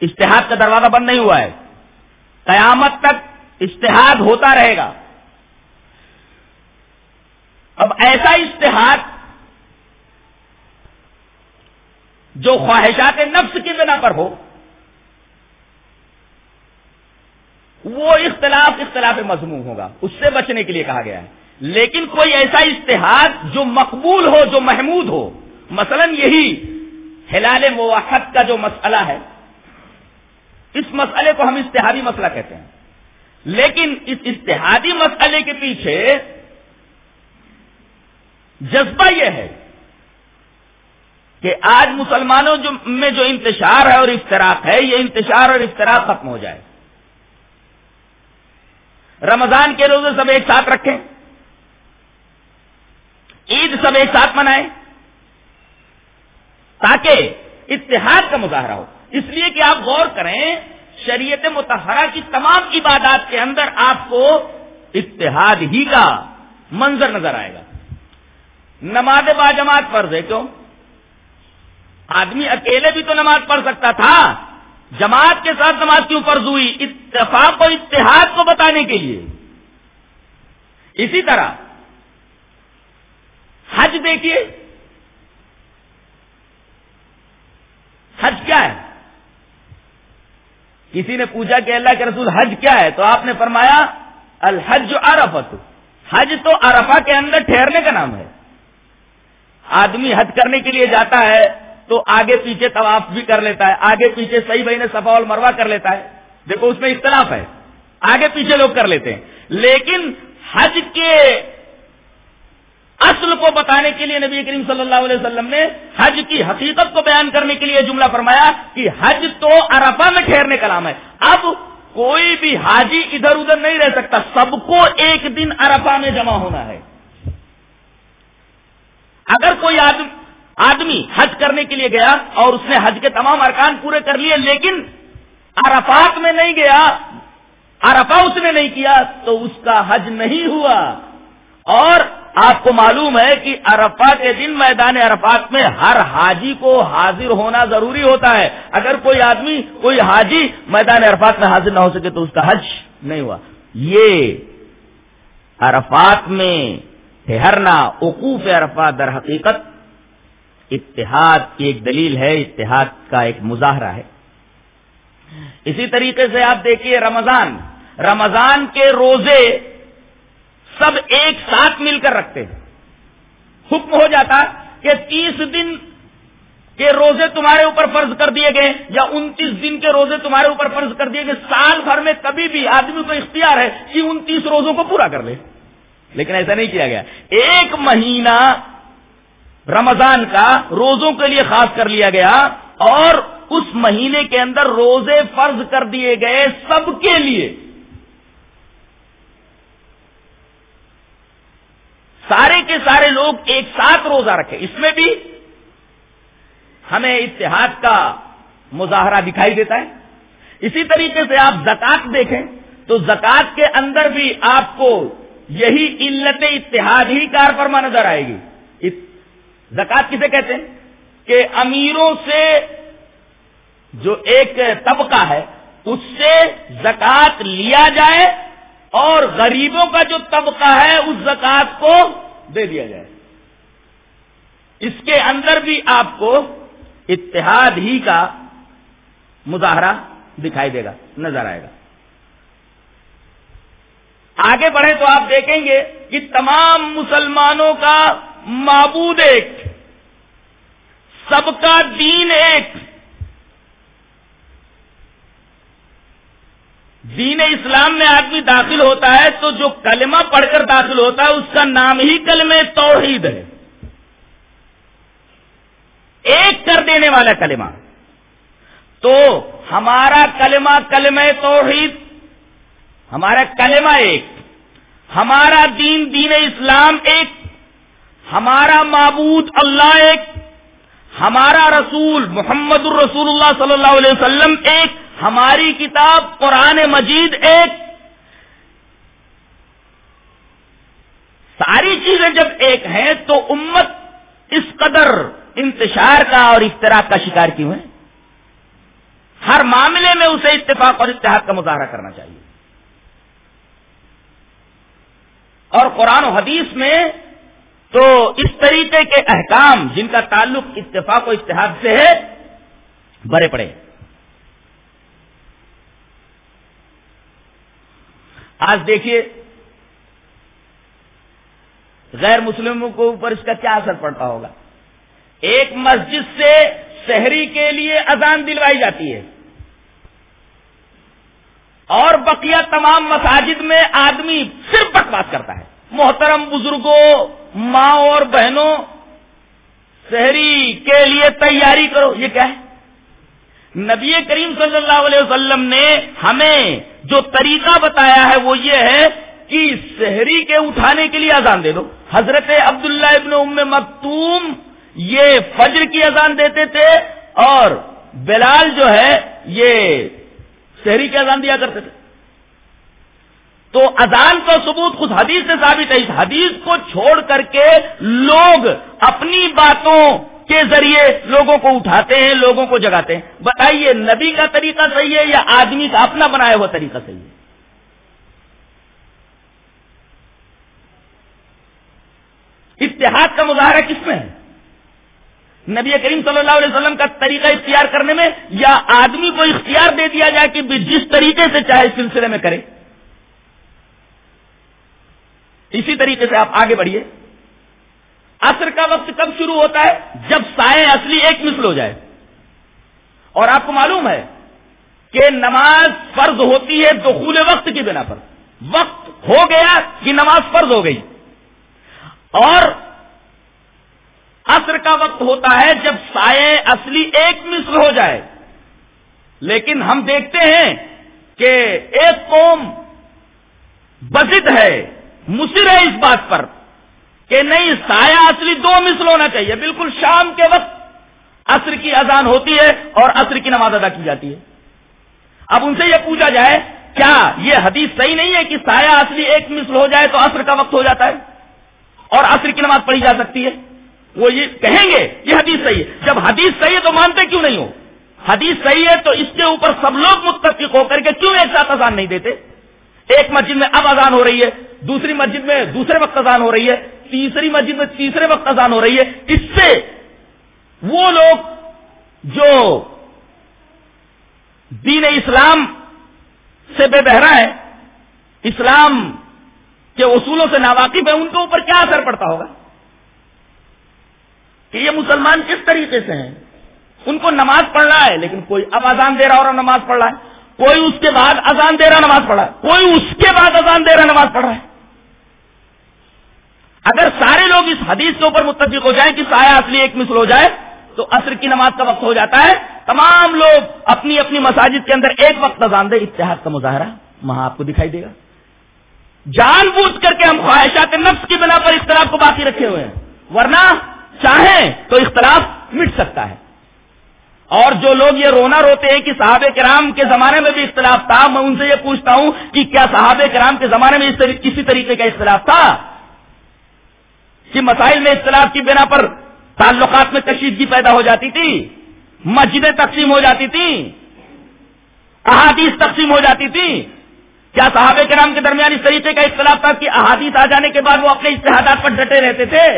اشتہاد کا دروازہ بند نہیں ہوا ہے۔ قیامت تک اشتہاد ہوتا رہے گا۔ اب ایسا اشتہاد جو خواہشات نفس کی بنا پر ہو، وہ اختلاف اختلاف مضمون ہوگا۔ اس سے بچنے کے لیے کہا گیا ہے۔ لیکن کوئی ایسا اشتہاد جو مقبول ہو، جو محمود ہو، مثلا یہی ہلال موحد کا جو مسئلہ ہے اس مسئلے کو ہم اشتہادی مسئلہ کہتے ہیں۔ لیکن اس اشتہادی مسئلے کے پیچھے جذبہ یہ ہے کہ آج مسلمانوں جو میں جو انتشار ہے اور افطراک ہے، یہ انتشار اور افطراک ختم ہو جائے۔ رمضان کے روزے سب ایک ساتھ رکھیں۔ عید سب ایک ساتھ منائے تاکہ اتحاد کا مظاہرہ ہو۔ اس لیے کہ آپ غور کریں، شریعت متحرہ کی تمام عبادات کے اندر آپ کو اتحاد ہی کا منظر نظر آئے گا۔ نماز با جماعت فرض ہے کیوں؟ آدمی اکیلے بھی تو نماز پڑھ سکتا تھا، جماعت کے ساتھ نماز کیوں فرض ہوئی؟ اتفاق و اتحاد کو بتانے کے لیے۔ اسی طرح، حج دیکھیے۔ حج کیا ہے؟ کسی نے پوچھا کہ اللہ کے رسول حج کیا ہے تو آپ نے فرمایا، الحج عرفت حج تو عرفہ کے اندر ٹھہرنے کا نام ہے۔ آدمی حج کرنے کے لیے جاتا ہے تو آگے پیچھے طواف بھی کر لیتا ہے، آگے پیچھے صحیح بہی نے سفا مروا کر لیتا ہے۔ دیکھو اس میں اختلاف ہے۔ آگے پیچھے لوگ کر لیتے ہیں۔ لیکن حج کے اصل کو بتانے کے لیے نبی کریم صلی اللہ علیہ وسلم نے حج کی حقیقت کو بیان کرنے کے لیے جملہ فرمایا کہ حج تو ارفا میں ٹھہرنے کا نام ہے۔ اب کوئی بھی حاجی ادھر ادھر نہیں رہ سکتا، سب کو ایک دن ارفا میں جمع ہونا ہے۔ اگر کوئی آدمی آدمی حج کرنے کے لیے گیا اور اس نے حج کے تمام ارکان پورے کر لیے لیکن عرفات میں نہیں گیا ارفا اس نے نہیں کیا تو اس کا حج نہیں ہوا۔ اور آپ کو معلوم ہے کہ ارفا کے دن میدان عرفات میں ہر حاجی کو حاضر ہونا ضروری ہوتا ہے۔ اگر کوئی آدمی، کوئی حاجی میدان عرفات میں حاضر نہ ہو سکے تو اس کا حج نہیں ہوا۔ یہ عرفات میں ٹھہرنا عقوف عرفات در حقیقت اتحاد کی ایک دلیل ہے، اتحاد کا ایک مظاہرہ ہے۔ اسی طریقے سے آپ دیکھیے رمضان۔ رمضان کے روزے سب ایک ساتھ مل کر رکھتے ہیں۔ حکم ہو جاتا کہ تیس دن کے روزے تمہارے اوپر فرض کر دیے گئے یا انتیس دن کے روزے تمہارے اوپر فرض کر دیے گئے۔ سال بھر میں کبھی بھی آدمی کو اختیار ہے کہ انتیس روزوں کو پورا کر لے۔ لیکن ایسا نہیں کیا گیا۔ ایک مہینہ رمضان کا روزوں کے لیے خاص کر لیا گیا اور اس مہینے کے اندر روزے فرض کر دیے گئے سب کے لیے۔ سارے کے سارے لوگ ایک ساتھ روزہ رکھے اس میں بھی ہمیں اتحاد کا مظاہرہ دکھائی دیتا ہے۔ اسی طریقے سے آپ زکات دیکھیں تو زکات کے اندر بھی آپ کو یہی علت اتحاد ہی کار فرما نظر آئے گی۔ زکات کسے کہتے ہیں؟ کہ امیروں سے جو ایک طبقہ ہے، اس سے زکات لیا جائے اور غریبوں کا جو طبقہ ہے اس زکات کو دے دیا جائے۔ اس کے اندر بھی آپ کو اتحاد ہی کا مظاہرہ دکھائی دے گا، نظر آئے گا۔ آگے بڑھے تو آپ دیکھیں گے کہ تمام مسلمانوں کا معبود ایک، سب کا دین ایک۔ دین اسلام میں آدمی داخل ہوتا ہے تو جو کلمہ پڑھ کر داخل ہوتا ہے اس کا نام ہی کلمہ توحید ہے۔ ایک کر دینے والا کلمہ۔ تو ہمارا کلمہ کلمہ توحید، ہمارا کلمہ ایک، ہمارا دین دین اسلام ایک، ہمارا معبود اللہ ایک، ہمارا رسول محمد الرسول اللہ صلی اللہ علیہ وسلم ایک ہماری کتاب قرآن مجید ایک ساری چیزیں جب ایک ہیں تو امت اس قدر انتشار کا اور اشتراک کا شکار کیوں ہے؟ ہر معاملے میں اسے اتفاق اور اتحاد کا مظاہرہ کرنا چاہیے۔ اور قرآن و حدیث میں تو اس طریقے کے احکام جن کا تعلق اتفاق و اتحاد سے ہے، بڑے پڑے۔ آج دیکھیے، غیر مسلموں کو اوپر اس کا کیا اثر پڑتا ہوگا؟ ایک مسجد سے شہری کے لیے اذان دلوائی جاتی ہے۔ اور بقیہ تمام مساجد میں آدمی صرف بکواس کرتا ہے۔ محترم بزرگوں، ماں اور بہنوں، شہری کے لیے تیاری کرو، یہ کیا ہے؟ نبی کریم صلی اللہ علیہ وسلم نے ہمیں جو طریقہ بتایا ہے وہ یہ ہے کہ شہری کے اٹھانے کے لیے اذان دے دو۔ حضرت عبداللہ ابن ام مکتوم یہ فجر کی اذان دیتے تھے اور بلال جو ہے یہ شہری کی اذان دیا کرتے تھے۔ تو اذان کا ثبوت خود حدیث سے ثابت ہے۔ اس حدیث کو چھوڑ کر کے لوگ اپنی باتوں کے ذریعے لوگوں کو اٹھاتے ہیں، لوگوں کو جگاتے ہیں۔ بتائیے، نبی کا طریقہ صحیح ہے یا آدمی کا اپنا بنایا ہوا طریقہ صحیح ہے؟ اتحاد کا مظاہرہ کس میں ہے؟ نبی کریم صلی اللہ علیہ وسلم کا طریقہ اختیار کرنے میں یا آدمی کو اختیار دے دیا جائے کہ جس طریقے سے چاہے اس سلسلے میں کرے؟ اسی طریقے سے آپ آگے بڑھیے۔ عصر کا وقت کب شروع ہوتا ہے؟ جب سائے اصلی ایک مثل ہو جائے۔ اور آپ کو معلوم ہے کہ نماز فرض ہوتی ہے دخول وقت کی بنا پر۔ وقت ہو گیا کہ نماز فرض ہو گئی۔ اور عصر کا وقت ہوتا ہے جب سائے اصلی ایک مثل ہو جائے۔ لیکن ہم دیکھتے ہیں کہ ایک قوم بزد ہے، مصر ہے اس بات پر۔ کہ نہیں، سایہ اصلی دو مثل ہونا چاہیے بالکل شام کے وقت عصر کی اذان ہوتی ہے اور عصر کی نماز ادا کی جاتی ہے۔ اب ان سے یہ پوچھا جائے، کیا یہ حدیث صحیح نہیں ہے کہ سایہ اصلی ایک مثل ہو جائے تو عصر کا وقت ہو جاتا ہے اور عصر کی نماز پڑھی جا سکتی ہے؟ وہ یہ کہیں گے، یہ حدیث صحیح ہے۔ جب حدیث صحیح ہے تو مانتے کیوں نہیں ہو؟ حدیث صحیح ہے تو اس کے اوپر سب لوگ متفق ہو کر کے کیوں ایک ساتھ اذان نہیں دیتے؟ ایک مسجد میں اب اذان ہو رہی ہے، دوسری مسجد میں دوسرے وقت اذان ہو رہی ہے تیسری مسجد میں تیسرے وقت اذان ہو رہی ہے، اس سے وہ لوگ جو دین اسلام سے بے بہرا ہے، اسلام کے اصولوں سے ناواقف ہے ان کے اوپر کیا اثر پڑتا ہوگا؟ کہ یہ مسلمان کس طریقے سے ہیں؟ ان کو نماز پڑھ رہا ہے، لیکن کوئی اب اذان دے رہا اور نماز پڑھ رہا ہے۔ کوئی اس کے بعد اذان دے رہا نماز پڑھ رہا ہے۔ کوئی اس کے بعد اذان دے رہا نماز پڑھ رہا ہے۔ اگر سارے لوگ اس حدیث کے اوپر متفق ہو جائیں کہ سایہ اصلی ایک مثل ہو جائے، تو عصر کی نماز کا وقت ہو جاتا ہے۔ تمام لوگ اپنی اپنی مساجد کے اندر ایک وقت اذان دے اتحاد کا مظاہرہ وہاں آپ کو دکھائی دے گا۔ جان بوجھ کر کے ہم خواہشات نفس کی بنا پر اختلاف کو باقی رکھے ہوئے ہیں۔ ورنہ چاہیں تو اختلاف مٹ سکتا ہے۔ اور جو لوگ یہ رونا روتے ہیں کہ صحاب کرام کے زمانے میں بھی اختلاف تھا، میں ان سے یہ پوچھتا ہوں کہ کیا صحاب کرام کے زمانے میں کسی طریقے کا اختلاف تھا؟ کہ مسائل میں اختلاف کی بنا پر تعلقات میں کشیدگی پیدا ہو جاتی تھی، مسجدیں تقسیم ہو جاتی تھی احادیث تقسیم ہو جاتی تھی کیا صحابہ کرام کے درمیان اس طریقے کا اختلاف تھا کہ احادیث آ جانے کے بعد وہ اپنے اشتہادات پر ڈٹے رہتے تھے؟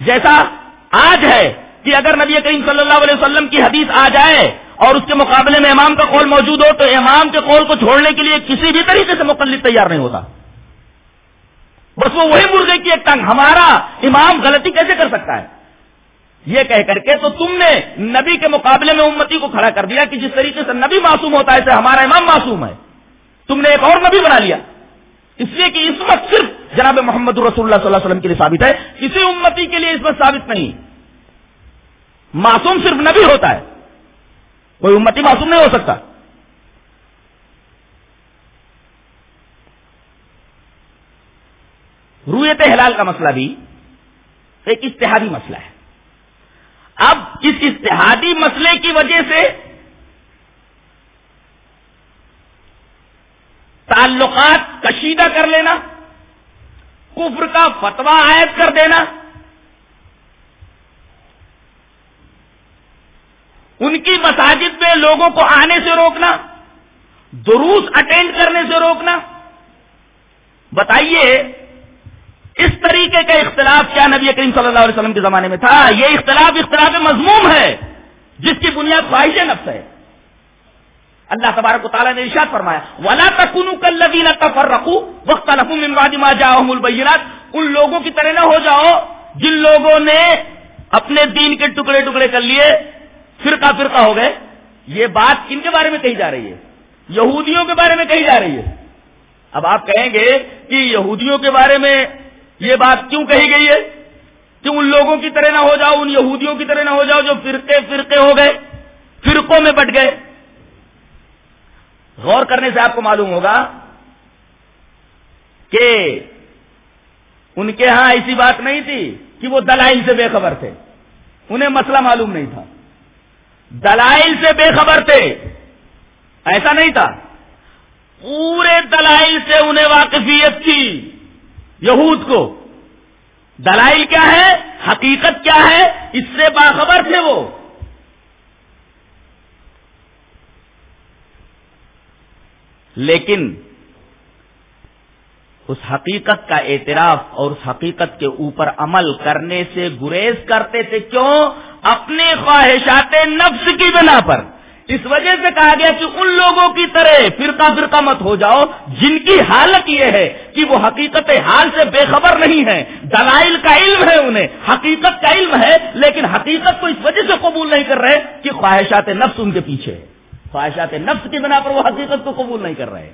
جیسا آج ہے کہ اگر نبی کریم صلی اللہ علیہ وسلم کی حدیث آ جائے اور اس کے مقابلے میں امام کا قول موجود ہو، تو امام کے قول کو چھوڑنے کے لیے کسی بھی طریقے سے مقلد تیار نہیں ہوتا۔ بس وہ وہی مرغے کی ایک ٹنگ ہمارا امام غلطی کیسے کر سکتا ہے؟ یہ کہہ کر کے تو تم نے نبی کے مقابلے میں امتی کو کھڑا کر دیا کہ جس طریقے سے نبی معصوم ہوتا ہے، اسے ہمارا امام معصوم ہے۔ تم نے ایک اور نبی بنا لیا۔ اس لیے کہ اس وقت صرف جناب محمد رسول اللہ صلی اللہ علیہ وسلم کے لیے ثابت ہے، کسی امتی کے لیے اس وقت ثابت نہیں۔ معصوم صرف نبی ہوتا ہے، کوئی امتی معصوم نہیں ہو سکتا۔ رویت ہلال کا مسئلہ بھی ایک اشتہادی مسئلہ ہے۔ اب اس اشتہادی مسئلے کی وجہ سے تعلقات کشیدہ کر لینا، کفر کا فتوا عائد کر دینا، ان کی مساجد میں لوگوں کو آنے سے روکنا، دروس اٹینڈ کرنے سے روکنا۔ بتائیے اس طریقے کا اختلاف کیا نبی کریم صلی اللہ علیہ وسلم کے زمانے میں تھا؟ یہ اختلاف اختلاف مضموم ہے، جس کی بنیاد خواہش نفس ہے۔ اللہ تبارک و تعالیٰ نے ارشاد فرمایا، ولا تکن کل تفر رکھو وقت ما جاؤ البینات ان لوگوں کی طرح نہ ہو جاؤ جن لوگوں نے اپنے دین کے ٹکڑے ٹکڑے کر لیے، فرقہ فرقہ ہو گئے۔ یہ بات کن کے بارے میں کہی جا رہی ہے؟ یہودیوں کے بارے میں کہی جا رہی ہے۔ اب آپ کہیں گے کہ یہودیوں کے بارے میں یہ بات کیوں کہی گئی ہے؟ کہ ان لوگوں کی طرح نہ ہو جاؤ، ان یہودیوں کی طرح نہ ہو جاؤ جو فرقے فرقے ہو گئے، فرقوں میں بٹ گئے؟ غور کرنے سے آپ کو معلوم ہوگا کہ ان کے ہاں ایسی بات نہیں تھی کہ وہ دلائل سے بے خبر تھے۔ انہیں مسئلہ معلوم نہیں تھا۔ دلائل سے بے خبر تھے۔ ایسا نہیں تھا۔ پورے دلائل سے انہیں واقفیت تھی۔ یہود کو۔ دلائل کیا ہے؟ حقیقت کیا ہے؟ اس سے باخبر تھے وہ۔ لیکن اس حقیقت کا اعتراف اور اس حقیقت کے اوپر عمل کرنے سے گریز کرتے تھے کیوں؟ اپنے خواہشات نفس کی بنا پر۔ اس وجہ سے کہا گیا کہ ان لوگوں کی طرح فرقہ فرقہ مت ہو جاؤ، جن کی حالت یہ ہے کہ وہ حقیقت حال سے بے خبر نہیں ہے دلائل کا علم ہے انہیں، حقیقت کا علم ہے، لیکن حقیقت کو اس وجہ سے قبول نہیں کر رہے کہ خواہشات نفس ان کے پیچھے خواہشات نفس کی بنا پر وہ حقیقت کو قبول نہیں کر رہے۔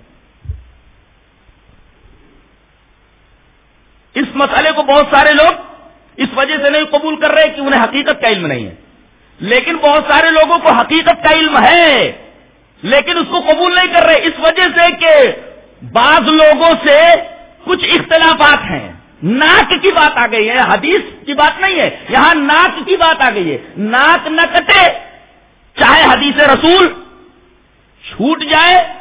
اس مسئلے کو بہت سارے لوگ اس وجہ سے نہیں قبول کر رہے کہ انہیں حقیقت کا علم نہیں ہے۔ لیکن بہت سارے لوگوں کو حقیقت کا علم ہے، لیکن اس کو قبول نہیں کر رہے، اس وجہ سے کہ بعض لوگوں سے کچھ اختلافات ہیں۔ ناک کی بات آ گئی ہے، حدیث کی بات نہیں ہے۔ یہاں ناک کی بات آ گئی ہے۔ ناک نہ کٹے، چاہے حدیث رسول چھوٹ جائے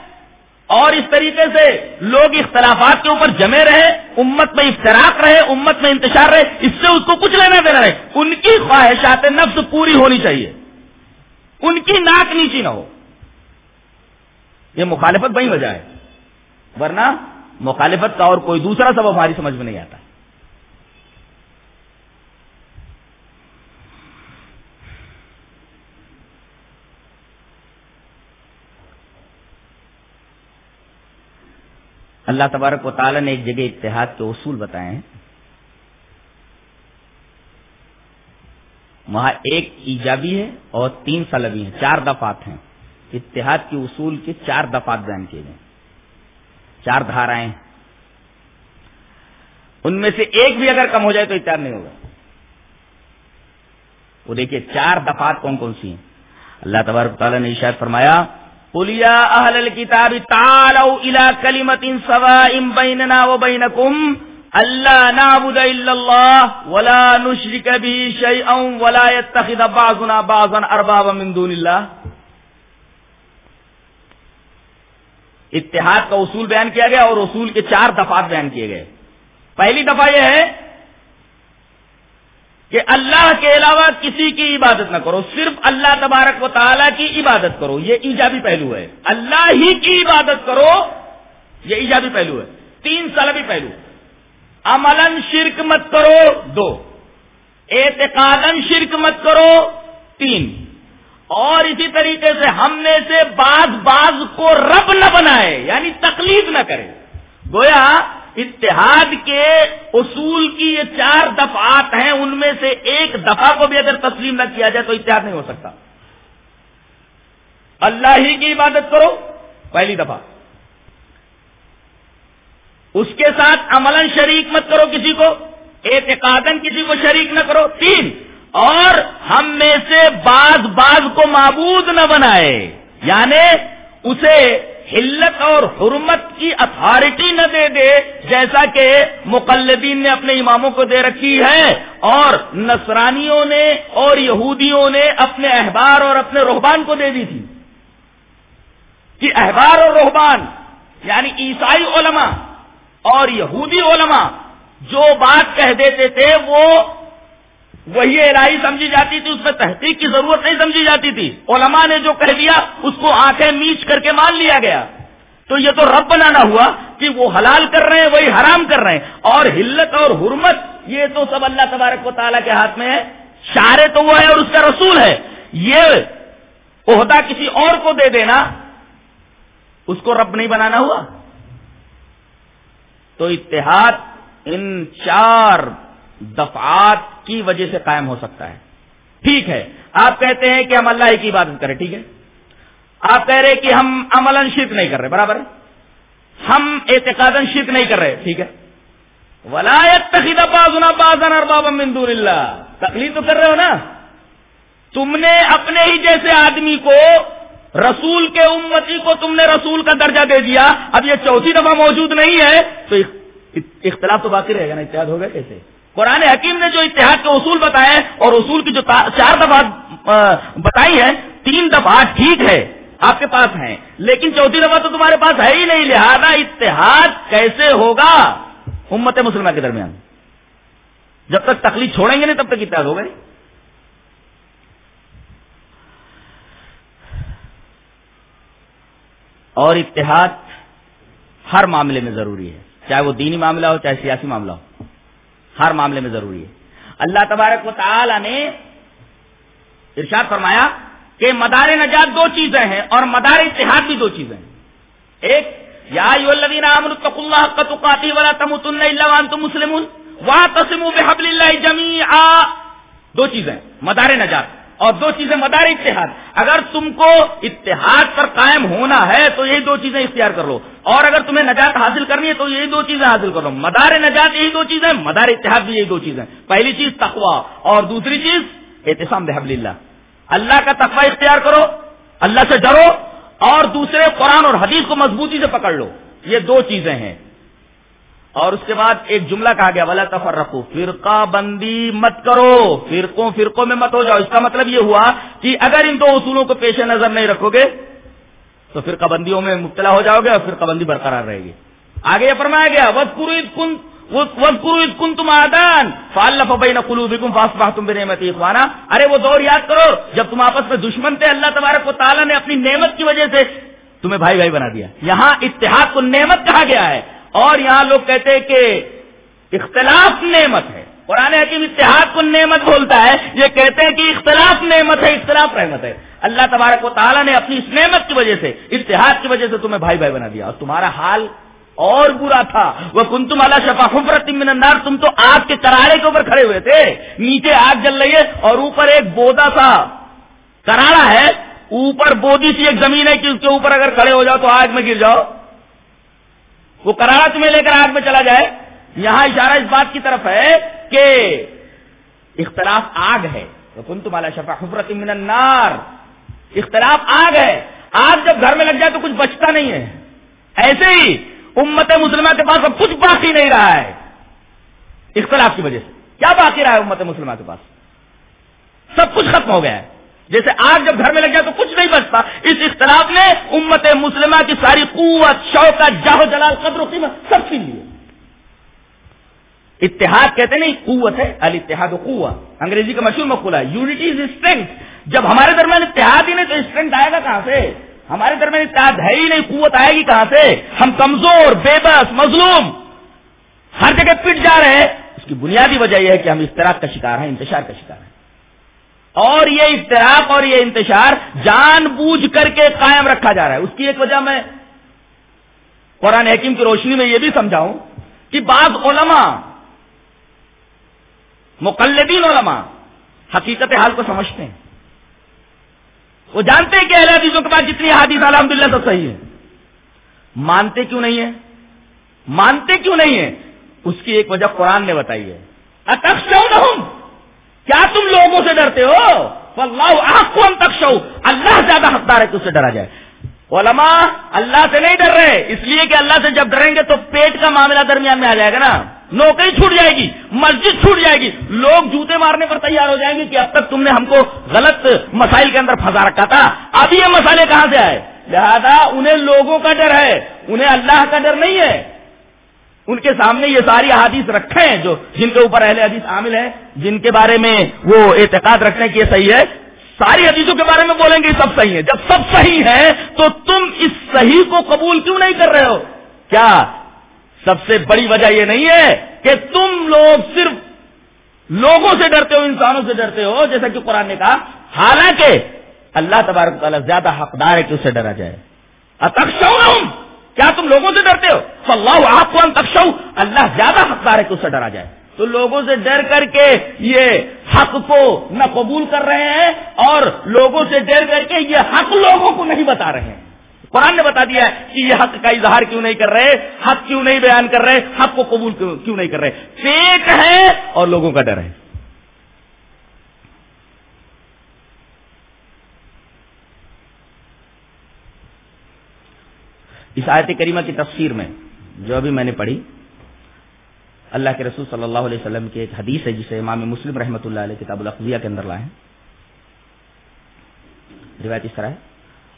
اور اس طریقے سے لوگ اختلافات کے اوپر جمے رہے، امت میں افطراک رہے، امت میں انتشار رہے، اس سے اس کو کچھ لینا دینا رہے۔ ان کی خواہشات نفس پوری ہونی چاہیے۔ ان کی ناک نیچی نہ ہو۔ یہ مخالفت وہی وجہ ہے۔ ورنہ مخالفت کا اور کوئی دوسرا سبب ہماری سمجھ میں نہیں آتا۔ اللہ تبارک و تعالیٰ نے ایک جگہ اتحاد کے اصول بتائے ہیں۔ وہاں ایک ایجابی ہے اور تین سلبی ہیں، چار دفات ہیں۔ اتحاد کے اصول کے چار دفات بیان کیے گئے۔ چار دھارائیں۔ ان میں سے ایک بھی اگر کم ہو جائے تو اتحاد نہیں ہوگا۔ وہ دیکھیے، چار دفات کون کون سی ہیں؟ اللہ تبارک تعالیٰ نے اشاد فرمایا قل يا أهل الكتاب تعالوا إلى كلمة سواء بيننا وبينكم ألا نعبد إلا الله ولا نشرك به شيئا ولا يتخذ بعضنا بعضا أربابا من دون الله۔ اتحاد کا اصول بیان کیا گیا اور اصول کے چار دفعات بیان کیے گئے۔ پہلی دفعہ یہ ہے کہ اللہ کے علاوہ کسی کی عبادت نہ کرو، صرف اللہ تبارک و تعالیٰ کی عبادت کرو۔ یہ ایجابی پہلو ہے۔ اللہ ہی کی عبادت کرو، یہ ایجابی پہلو ہے۔ تین سالبی پہلو۔ عمل شرک مت کرو، دو۔ اعتقاد شرک مت کرو، تین۔ اور اسی طریقے سے ہم نے سے بعض بعض کو رب نہ بنائے یعنی تکلیف نہ کرے۔ گویا اتحاد کے اصول کی یہ چار دفعات ہیں، ان میں سے ایک دفعہ کو بھی اگر تسلیم نہ کیا جائے تو اتحاد نہیں ہو سکتا۔ اللہ ہی کی عبادت کرو، پہلی دفعہ۔ اس کے ساتھ عمل شریک مت کرو کسی کو اعتقادن کسی کو شریک نہ کرو۔ تین، اور ہم میں سے بعض بعض کو معبود نہ بنائے یعنی اسے حلت اور حرمت کی اتھارٹی نہ دے دے، جیسا کہ مقلدین نے اپنے اماموں کو دے رکھی ہے اور نصرانیوں نے اور یہودیوں نے اپنے احبار اور اپنے روحبان کو دے دی تھی۔ کہ احبار اور روحبان یعنی عیسائی علماء اور یہودی علماء جو بات کہہ دیتے تھے، وہ وہی الہی سمجھی جاتی تھی، اس میں تحقیق کی ضرورت نہیں سمجھی جاتی تھی۔ علماء نے جو کہہ دیا، اس کو آنکھیں میچ کر کے مان لیا گیا۔ تو یہ تو رب بنانا ہوا کہ وہ حلال کر رہے ہیں، وہی حرام کر رہے ہیں۔ اور ہلت اور حرمت، یہ تو سب اللہ تبارک و تعالیٰ کے ہاتھ میں ہے۔ شارے تو وہ ہے اور اس کا رسول ہے۔ یہ عہدہ کسی اور کو دے دینا، اس کو رب نہیں بنانا ہوا۔ تو اتحاد ان چار دفعات کی وجہ سے قائم ہو سکتا ہے۔ ٹھیک ہے۔ آپ کہتے ہیں کہ ہم اللہ کی عبادت کریں، ٹھیک ہے۔ آپ کہہ رہے کہ ہم عمل شرک نہیں کر رہے، برابر ہم اعتقاد شرک نہیں کر رہے، ٹھیک ہے۔ ولایت بازنا بازن ارباب من دون اللہ تکلیف تو کر رہے ہو نا۔ تم نے اپنے ہی جیسے آدمی کو، رسول کے امتی کو تم نے رسول کا درجہ دے دیا۔ اب یہ چوتھی دفعہ موجود نہیں ہے، تو اختلاف تو باقی رہے گا نا، اتحاد ہوگا کیسے؟ قرآن حکیم نے جو اتحاد کے اصول بتائے اور اصول کی جو چار دفعہ بتائی ہے تین دفعہ ٹھیک ہے، آپ کے پاس ہیں۔ لیکن چوتھی دفعہ تو تمہارے پاس ہے ہی نہیں، لہذا اتحاد کیسے ہوگا؟ امت مسلمہ کے درمیان۔ جب تک تکلیف چھوڑیں گے نہیں، تب تک اتحاد ہوگا نہیں۔ اور اتحاد ہر معاملے میں ضروری ہے، چاہے وہ دینی معاملہ ہو، چاہے سیاسی معاملہ ہو۔ ہر معاملے میں ضروری ہے۔ اللہ تبارک و تعالی نے ارشاد فرمایا کہ مدار نجات دو چیزیں ہیں اور مدار اتحاد بھی دو چیزیں ہیں۔ ایک، یا مسلم وہاں تسم بحبل اللہ جمی دو چیزیں مدار نجات اور دو چیزیں مدار اتحاد۔ اگر تم کو اتحاد پر قائم ہونا ہے تو یہی دو چیزیں اختیار کر لو۔ اور اگر تمہیں نجات حاصل کرنی ہے تو یہی دو چیزیں حاصل کر لو مدار نجات یہی دو چیزیں، مدار اتحاد بھی یہی دو چیزیں۔ پہلی چیز تقوا اور دوسری چیز احتسام بحب اللہ۔ اللہ کا تقوا اختیار کرو، اللہ سے ڈرو اور دوسرے قرآن اور حدیث کو مضبوطی سے پکڑ لو۔ یہ دو چیزیں ہیں۔ اور اس کے بعد ایک جملہ کہا گیا والا تفر رکھو فرقہ بندی مت کرو۔ فرقوں فرقوں میں مت ہو جاؤ۔ اس کا مطلب یہ ہوا کہ اگر ان دو اصولوں کو پیش نظر نہیں رکھو گے تو فرقہ بندیوں میں مبتلا ہو جاؤ گے اور فرقہ بندی برقرار رہے گی۔ آگے یہ فرمایا گیا وز کن وز کن تم آدان فالف بین قلوبکم فاسبحتم بنعمتی اخوانا ارے وہ دور یاد کرو، جب تم آپس میں دشمن تھے، اللہ تبارک و تعالیٰ نے اپنی نعمت کی وجہ سے تمہیں بھائی بھائی بنا دیا۔ یہاں اتحاد کو نعمت کہا گیا ہے۔ اور یہاں لوگ کہتے ہیں کہ اختلاف نعمت ہے۔ قرآن حکیم اتحاد کو نعمت بولتا ہے، یہ کہتے ہیں کہ اختلاف نعمت ہے، اختلاف رحمت ہے۔ اللہ تبارک و تعالیٰ نے اپنی اس نعمت کی وجہ سے، اتحاد کی وجہ سے تمہیں بھائی بھائی بنا دیا۔ اور تمہارا حال اور برا تھا۔ وہ کن تم اللہ شفا حفرت منار تم تو آگ کے کرارے کے اوپر کھڑے ہوئے تھے۔ نیچے آگ جل رہی ہے اور اوپر ایک بودا سا کرارا ہے۔ اوپر بودی سی ایک زمین ہے کہ اس کے اوپر اگر کھڑے ہو جاؤ تو آگ میں گر جاؤ۔ وہ کرارا تمہیں لے کر آگ میں چلا جائے۔ یہاں اشارہ اس بات کی طرف ہے کہ اختلاف آگ ہے۔ کن تمہارا شفا حفرت من النار۔ اختلاف آگ ہے۔ آگ جب گھر میں لگ جائے تو کچھ بچتا نہیں ہے۔ ایسے ہی امت مسلمہ کے پاس اب کچھ باقی نہیں رہا ہے۔ اختلاف کی وجہ سے۔ کیا باقی رہا ہے امت مسلمہ کے پاس؟ سب کچھ ختم ہو گیا ہے۔ جیسے آگ جب گھر میں لگ جائے تو کچھ نہیں بچتا۔ اس اختلاف نے امت مسلمہ کی ساری قوت، شوقت جاہو جلال، قدر و قیمت سب چھین لیے اتحاد کہتے نہیں، قوت ہے، الاتحاد قوت۔ انگریزی کا مشہور مقولہ ہے یونٹی از اسٹرینتھ جب ہمارے درمیان اتحاد ہی نہیں تو اسٹرینتھ آئے گا کہاں سے؟ ہمارے درمیان اتحاد ہے ہی نہیں، قوت آئے گی کہاں سے؟ ہم کمزور، بے بس، مظلوم۔ ہر جگہ پٹ جا رہے ہیں۔ اس کی بنیادی وجہ یہ ہے کہ ہم اشتراک کا شکار ہیں، انتشار کا شکار ہیں۔ اور یہ اشتراک اور یہ انتشار جان بوجھ کر کے قائم رکھا جا رہا ہے۔ اس کی ایک وجہ میں قرآن حکیم کی روشنی میں یہ بھی سمجھاؤں کہ بعض علماء مقلدین علماء حقیقت حال کو سمجھتے ہیں۔ وہ جانتے ہیں کہ اہل حدیثوں کے پاس جتنی حادث الحمد للہ سب صحیح ہے مانتے کیوں نہیں ہے مانتے کیوں نہیں ہے اس کی ایک وجہ قرآن نے بتائی ہے۔ کیا تم لوگوں سے ڈرتے ہو؟ اللہ آپ کو اللہ زیادہ حقدار ہے کہ اس سے ڈرا جائے۔ علماء اللہ سے نہیں ڈر رہے، اس لیے کہ اللہ سے جب ڈریں گے تو پیٹ کا معاملہ درمیان میں آ جائے گا نا۔ نوکری چھوٹ جائے گی، مسجد چھوٹ جائے گی، لوگ جوتے مارنے پر تیار ہو جائیں گے کہ اب تک تم نے ہم کو غلط مسائل کے اندر پھنسا رکھا تھا۔ اب یہ مسئلے کہاں سے آئے؟ لہذا انہیں لوگوں کا ڈر ہے، انہیں اللہ کا ڈر نہیں ہے۔ ان کے سامنے یہ ساری حادیث رکھے ہیں جو جن کے اوپر اہل حدیث عامل ہے جن کے بارے میں وہ اعتقاد رکھنے کی یہ صحیح ہے۔ ساری حدیثوں کے بارے میں بولیں گے سب صحیح ہے جب سب صحیح ہے تو تم اس صحیح کو قبول کیوں نہیں کر رہے ہو؟ کیا سب سے بڑی وجہ یہ نہیں ہے کہ تم لوگ صرف لوگوں سے ڈرتے ہو، انسانوں سے ڈرتے ہو، جیسا کہ قرآن نے کہا، حالانکہ اللہ تبارک تعالیٰ زیادہ حقدار ہے کہ اسے ڈرا جائے۔ اتکشو کیا تم لوگوں سے ڈرتے ہو؟ اللہ آپ کو انتکشو اللہ زیادہ حقدار ہے کہ اسے ڈرا جائے۔ تو لوگوں سے ڈر کر کے یہ حق کو نہ قبول کر رہے ہیں اور لوگوں سے ڈر کر کے یہ حق لوگوں کو نہیں بتا رہے ہیں۔ قرآن نے بتا دیا ہے کہ یہ حق کا اظہار کیوں نہیں کر رہے؟ حق کیوں نہیں بیان کر رہے؟ حق کو قبول کیوں نہیں کر رہے؟ فیک ہے اور لوگوں کا ڈر ہے۔ اس آیت کریمہ کی تفسیر میں جو ابھی میں نے پڑھی، اللہ کے رسول صلی اللہ علیہ وسلم کی ایک حدیث ہے، جسے امام مسلم رحمۃ اللہ علیہ کتاب القضیہ کے اندر لائے روایت اس طرح ہے۔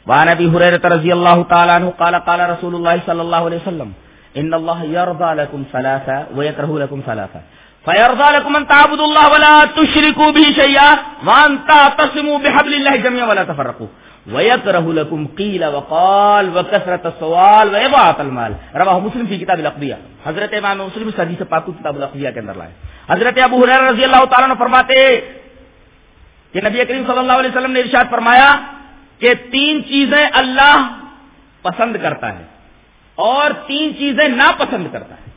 وعن ابي هريره رضي الله تعالى عنه قال قال رسول الله صلى الله عليه وسلم ان الله يرضى لكم ثلاثه ويكره لكم ثلاثه فيرضى لكم ان تعبدوا الله ولا تشركوا به شيئا وان تعتصموا بحبل الله جميعا ولا تفرقوا ويكره لكم قيل وقال وكثرة السؤال وإضاعة المال رواه مسلم في كتاب الاقضیہ حضرت امام مسلم اس حدیث پاک کو کتاب الاقضیہ کے اندر لائے حضرت ابو ہریرہ رضی اللہ تعالی عنہ فرماتے کہ نبی کریم صلی اللہ علیہ وسلم نے ارشاد فرمایا کہ تین چیزیں اللہ پسند کرتا ہے اور تین چیزیں ناپسند کرتا ہے۔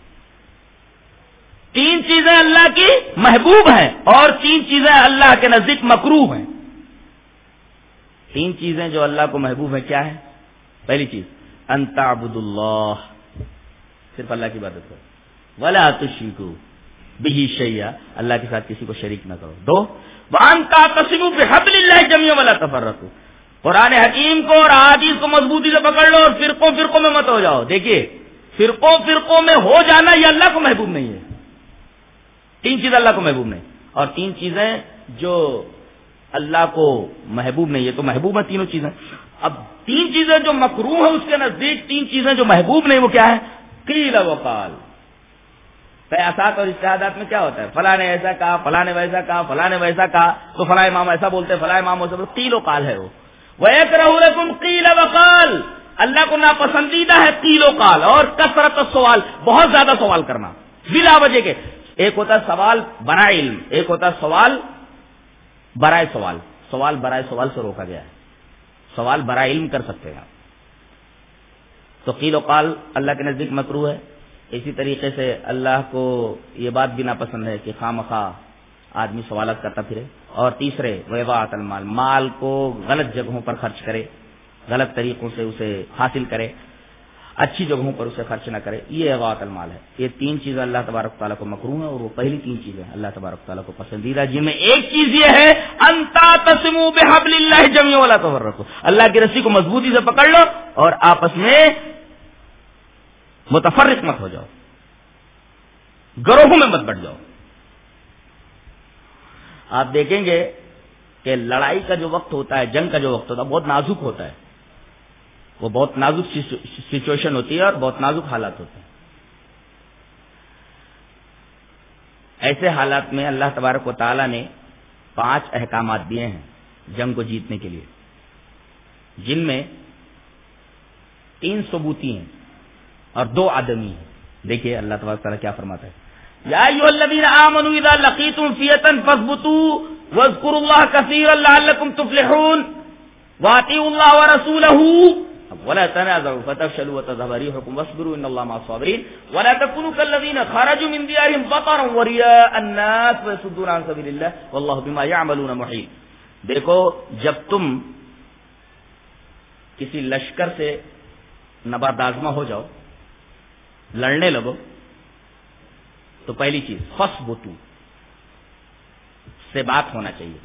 تین چیزیں اللہ کی محبوب ہیں اور تین چیزیں اللہ کے نزدیک مکرو ہیں۔ تین چیزیں جو اللہ کو محبوب ہیں کیا ہے پہلی چیز انتا عبد اللہ۔ صرف اللہ کی عبادت کرو۔ ولا تشریکو بھی شیا اللہ کے ساتھ کسی کو شریک نہ کرو۔ دو وانتا تسیبو بحبل اللہ جمعی ولا تفرقو قرآن حکیم کو اور حدیث کو مضبوطی سے پکڑ لو اور فرقوں فرقوں میں مت ہو جاؤ۔ دیکھیے، فرقوں فرقوں میں ہو جانا یہ اللہ کو محبوب نہیں ہے۔ تین چیز اللہ کو محبوب نہیں۔ اور تین چیزیں جو اللہ کو محبوب نہیں ہے، تو محبوب ہے تینوں چیزیں۔ اب تین چیزیں جو مکرو ہیں اس کے نزدیک، تین چیزیں جو محبوب نہیں، وہ کیا ہے کیل وقال قیاسات اور اشتہادات میں کیا ہوتا ہے؟ فلاں نے ایسا کہا، فلاں نے ویسا کہا، فلاں نے ویسا کہا، تو فلاں امام ایسا بولتے فلاں امام ویسا بولتے قیل و قال ہے وہ۔ قیل وقال اللہ کو ناپسندیدہ ہے قیل و قال اور کثرت سوال بہت زیادہ سوال کرنا۔ بلا وجہ کے۔ ایک ہوتا سوال برائے علم، ایک ہوتا سوال برائے سوال۔ سوال برائے سوال سے روکا گیا ہے۔ سوال برائے علم کر سکتے ہیں تو قیل و قال اللہ کے نزدیک مکرو ہے۔ اسی طریقے سے اللہ کو یہ بات بھی ناپسند ہے کہ خواہ مخواہ آدمی سوالات کرتا پھرے۔ اور تیسرے، ویوات المال، مال کو غلط جگہوں پر خرچ کرے، غلط طریقوں سے اسے حاصل کرے، اچھی جگہوں پر اسے خرچ نہ کرے، یہ اغاط المال ہے۔ یہ تین چیزیں اللہ تبارک تعالیٰ کو مکرو ہیں اور وہ پہلی تین چیزیں اللہ تبارک تعالیٰ کو پسندیدہ جن میں ایک چیز یہ ہے، انتا تسم بحبل اللہ جمی والا تو رکھو اللہ کی رسی کو مضبوطی سے پکڑ لو اور آپس میں متفرق مت ہو جاؤ۔ گروہوں میں مت بٹ جاؤ۔ آپ دیکھیں گے کہ لڑائی کا جو وقت ہوتا ہے، جنگ کا جو وقت ہوتا ہے، بہت نازک ہوتا ہے۔ وہ بہت نازک سچویشن ہوتی ہے اور بہت نازک حالات ہوتے ہیں۔ ایسے حالات میں اللہ تبارک و تعالی نے پانچ احکامات دیے ہیں جنگ کو جیتنے کے لیے۔ جن میں تین ثبوتی ہیں اور دو آدمی ہیں۔ دیکھیے اللہ تبارک تعالیٰ کیا فرماتا ہے۔ یا ایو الذین آمنوا اذا لقیتم فیتا فاثبتوا واذکروا اللہ کثیرا لعلکم تفلحون واطیعوا اللہ ورسولہ ولا تنازعوا فتفشلوا وتذهب ريحكم واصبروا ان الله مع الصابرين ولا تكونوا كالذين خرجوا من ديارهم بطرا ورياء الناس ويصدون عن سبيل الله والله بما يعملون محيط دیکھو جب تم کسی لشکر سے نبردازمہ ہو جاؤ، لڑنے لگو تو پہلی چیز فس بتو سے بات ہونا چاہیے۔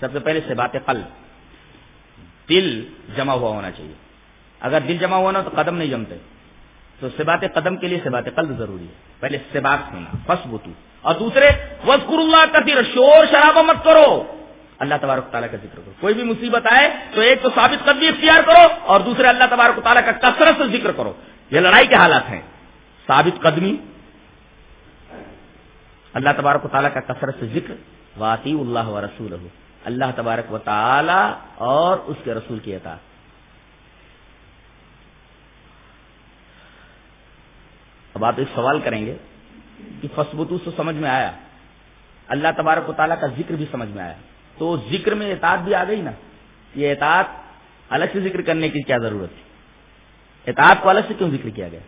سب سے پہلے سے بات قلب۔ دل جمع ہوا ہونا چاہیے۔ اگر دل جمع ہوا نا تو قدم نہیں جمتے۔ تو سے بات قدم کے لیے سے بات قلب ضروری ہے۔ پہلے سے بات ہونا فس بتو اور دوسرے وزقر اللہ کا شور شرابہ مت کرو۔ اللہ تبارک تعالیٰ کا ذکر کرو۔ کوئی بھی مصیبت آئے تو ایک تو ثابت قدمی اختیار کرو اور دوسرے اللہ تبارک تعالیٰ کا کثرت سے ذکر کرو۔ یہ لڑائی کے حالات ہیں۔ ثابت قدمی اللہ تبارک و تعالیٰ کا کثرت سے ذکر واطی اللہ و رسول اللہ تبارک و تعالی اور اس کے رسول کی اطاعت۔ اب آپ ایک سوال کریں گے کہ فسبتو سے سمجھ میں آیا؟ اللہ تبارک و تعالیٰ کا ذکر بھی سمجھ میں آیا۔ تو ذکر میں اطاعت بھی آ گئی نا؟ یہ اطاعت الگ سے ذکر کرنے کی کیا ضرورت تھی؟ اطاعت کو الگ سے کیوں ذکر کیا گیا؟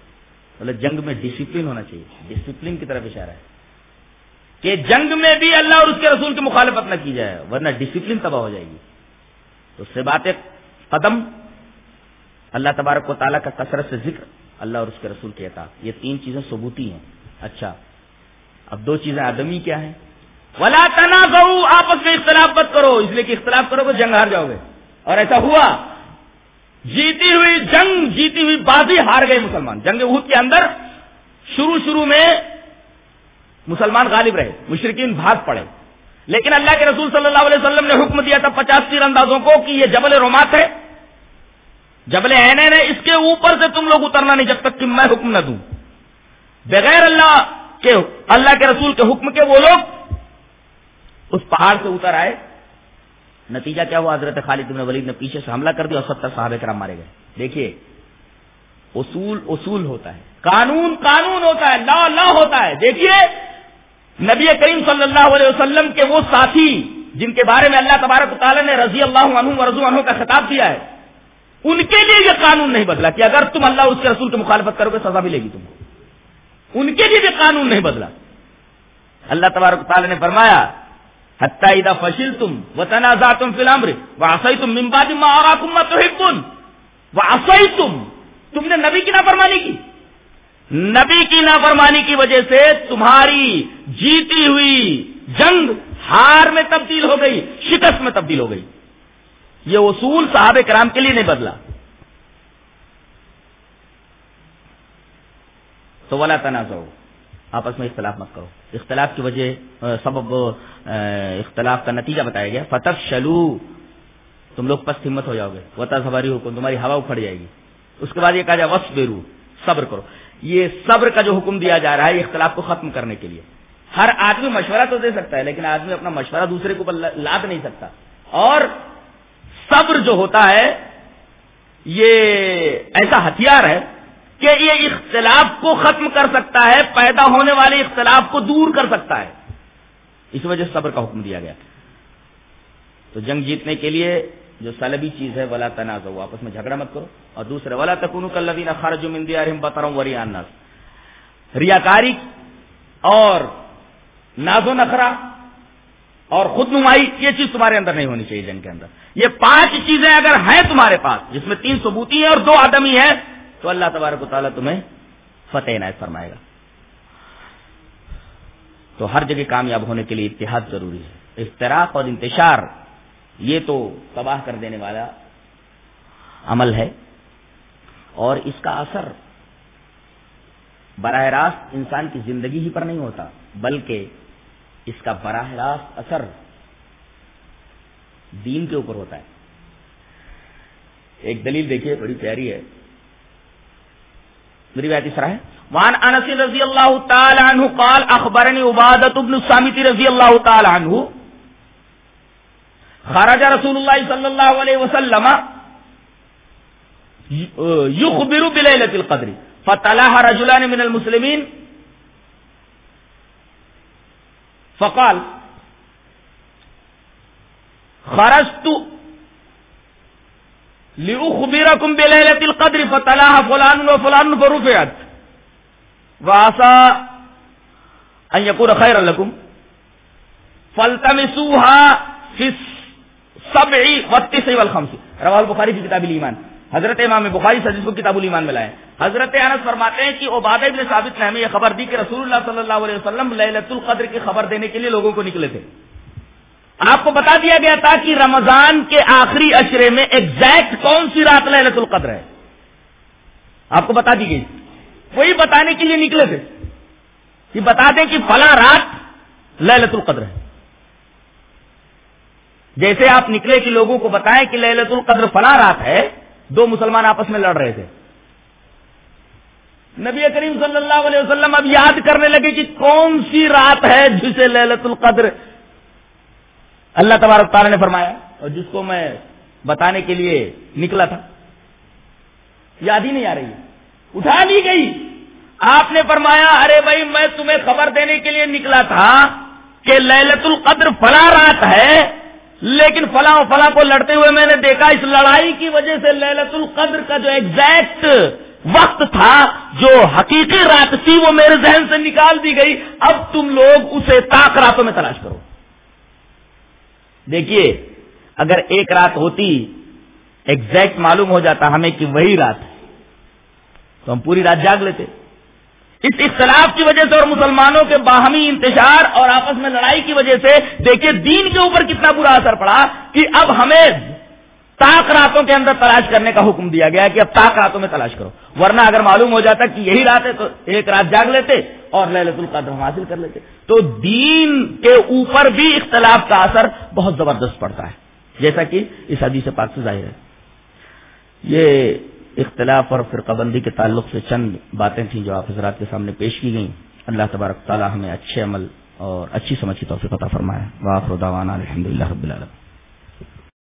مطلب جنگ میں ڈسپلن ہونا چاہیے۔ ڈسپلن کی طرف اشارہ ہے۔ کہ جنگ میں بھی اللہ اور اس کے رسول کی مخالفت نہ کی جائے، ورنہ ڈسپلن تباہ ہو جائے گی۔ تو سے بات قدم، اللہ تبارک و تعالیٰ کا کثرت سے ذکر، اللہ اور اس کے رسول کہتا یہ تین چیزیں ثبوتی ہیں۔ اچھا اب دو چیزیں آدمی کیا ہیں؟ ولا تنا آپس میں اختلاف مت کرو۔ اس لیے کہ اختلاف کرو تو جنگ ہار جاؤ گے۔ اور ایسا ہوا، جیتی ہوئی جنگ، جیتی ہوئی بازی ہار گئے مسلمان۔ جنگ اہد کے اندر شروع شروع میں مسلمان غالب رہے مشرقین بھاگ پڑے۔ لیکن اللہ کے رسول صلی اللہ علیہ وسلم نے حکم دیا تھا پچاس تیر اندازوں کو کہ یہ جبل رومات ہے۔ جبل این ہے، اس کے اوپر سے تم لوگ اترنا نہیں، جب تک کہ میں حکم نہ دوں۔ بغیر اللہ کے اللہ کے رسول کے حکم کے وہ لوگ اس پہاڑ سے اتر آئے۔ نتیجہ کیا ہوا؟ حضرت خالد بن ولید نے پیچھے سے حملہ کر دیا اور ستر صحابہ کرام مارے گئے۔ دیکھیے، اصول اصول ہوتا ہے۔ قانون قانون ہوتا ہے۔ لا لا ہوتا ہے۔ دیکھیے نبی کریم صلی اللہ علیہ وسلم کے وہ ساتھی جن کے بارے میں اللہ تبارک تعالیٰ نے رضی اللہ عنہ رضو عنہ کا خطاب دیا ہے، ان کے لیے یہ قانون نہیں بدلا کہ اگر تم اللہ اس کے رسول کی مخالفت کرو گے، سزا ملے گی تم کو ان کے لیے بھی قانون نہیں بدلا۔ اللہ تبارک تعالیٰ نے فرمایا حتہ فشل تم و تنازع تم فلامر وہ تم ممباد تم تم نے نبی کی نافرمانی کی۔ نبی کی نافرمانی کی وجہ سے تمہاری جیتی ہوئی جنگ ہار میں تبدیل ہو گئی، شکست میں تبدیل ہو گئی۔ یہ اصول صحابہ کرام کے لیے نہیں بدلا۔ تو ولا تنازع آپس میں اختلاف مت کرو۔ اختلاف کی وجہ، سبب اختلاف کا نتیجہ بتایا گیا۔ فتح شلو تم لوگ پس ہمت ہو جاؤ گے۔ وطا سواری حکم تمہاری ہوا اکھڑ جائے گی۔ اس کے بعد یہ کہا جائے وس بیرو صبر کرو۔ یہ صبر کا جو حکم دیا جا رہا ہے اختلاف کو ختم کرنے کے لیے۔ ہر آدمی مشورہ تو دے سکتا ہے، لیکن آدمی اپنا مشورہ دوسرے کو لاد نہیں سکتا۔ اور صبر جو ہوتا ہے، یہ ایسا ہتھیار ہے کہ یہ اختلاف کو ختم کر سکتا ہے، پیدا ہونے والے اختلاف کو دور کر سکتا ہے۔ اس وجہ سے صبر کا حکم دیا گیا۔ تو جنگ جیتنے کے لیے جو سلبی چیز ہے، ولا تنازع آپس میں جھگڑا مت کرو۔ اور دوسرے ولا تکون کلین خرج مندیا رحم بتروں وری ریاکاری اور ناز و نخرا اور خود نمائی یہ چیز تمہارے اندر نہیں ہونی چاہیے جنگ کے اندر۔ یہ پانچ چیزیں اگر ہیں تمہارے پاس، جس میں تین ثبوتی ہیں اور دو آدمی ہیں، تو اللہ تبارک و تعالیٰ تمہیں فتح عنایت فرمائے گا۔ تو ہر جگہ کامیاب ہونے کے لیے اتحاد ضروری ہے۔ اشتراک اور انتشار یہ تو تباہ کر دینے والا عمل ہے اور اس کا اثر براہ راست انسان کی زندگی ہی پر نہیں ہوتا، بلکہ اس کا براہ راست اثر دین کے اوپر ہوتا ہے۔ ایک دلیل دیکھیے، بڑی پیاری ہے۔ میری بات اس طرح ہے۔ وان انس رضی اللہ تعالی عنہ قال اخبرني عبادت بن الصامت رضی اللہ تعالی عنہ۔ خرج رسول اللہ صلی اللہ علیہ وسلم یخبر بلیلت القدر فتلاح رجلان من المسلمین. فقال، خرجت لأخبركم بليلة القدر فتلاها فلان وفلان فرفعت. وعسى أن يكون خيرا لكم. فالتمسوها في سبعی وتیس والخمس رواه البخاری کی کتاب الایمان۔ حضرت امام بخاری سجد کو کتاب الایمان میں لائے۔ حضرت انس فرماتے ہیں کہ عبادہ ابن ثابت نے ہمیں یہ خبر دی کہ رسول اللہ صلی اللہ علیہ وسلم لیلۃ القدر کی خبر دینے کے لیے لوگوں کو نکلے تھے۔ آپ کو بتا دیا گیا تھا کہ رمضان کے آخری اشرے میں ایگزیکٹ کون سی رات للت القدر ہے؟ آپ کو بتا دی گئی۔ وہی بتانے کے لیے نکلے تھے۔ کہ بتا دیں کہ فلاں رات للت القدر ہے۔ جیسے آپ نکلے کہ لوگوں کو بتائیں کہ للت القدر فلاں رات ہے، دو مسلمان آپس میں لڑ رہے تھے۔ نبی کریم صلی اللہ علیہ وسلم اب یاد کرنے لگے کہ کون سی رات ہے جسے للت القدر اللہ تبارک تعالیٰ نے فرمایا اور جس کو میں بتانے کے لیے نکلا تھا۔ یاد ہی نہیں آ رہی اٹھا لی گئی۔ آپ نے فرمایا، ارے بھائی، میں تمہیں خبر دینے کے لیے نکلا تھا کہ للت القدر فلاں رات ہے۔ لیکن فلاں فلاں کو لڑتے ہوئے میں نے دیکھا اس لڑائی کی وجہ سے للت القدر کا جو ایگزیکٹ وقت تھا، جو حقیقی رات تھی، وہ میرے ذہن سے نکال دی گئی۔ اب تم لوگ اسے تاک راتوں میں تلاش کرو۔ دیکھیے، اگر ایک رات ہوتی ایگزیکٹ معلوم ہو جاتا ہمیں کہ وہی رات ہے۔ تو ہم پوری رات جاگ لیتے۔ اس اختلاف کی وجہ سے اور مسلمانوں کے باہمی انتشار اور آپس میں لڑائی کی وجہ سے دیکھیے دین کے اوپر کتنا برا اثر پڑا کہ اب ہمیں تاک راتوں کے اندر تلاش کرنے کا حکم دیا گیا کہ اب تاک راتوں میں تلاش کرو۔ ورنہ اگر معلوم ہو جاتا کہ یہی رات ہے تو ایک رات جاگ لیتے اور للت القدر ہم حاصل کر لیتے۔ تو دین کے اوپر بھی اختلاف کا اثر بہت زبردست پڑتا ہے۔ جیسا کہ اس حدیث پاک سے ظاہر ہے۔ یہ اختلاف اور فرقہ بندی کے تعلق سے چند باتیں تھیں جو آپ حضرات کے سامنے پیش کی گئیں۔ اللہ تبارک تعالیٰ ہمیں اچھے عمل اور اچھی سمجھ کی توفیق عطا فرمائے۔ واخر دعوانا الحمدللہ رب العالمین۔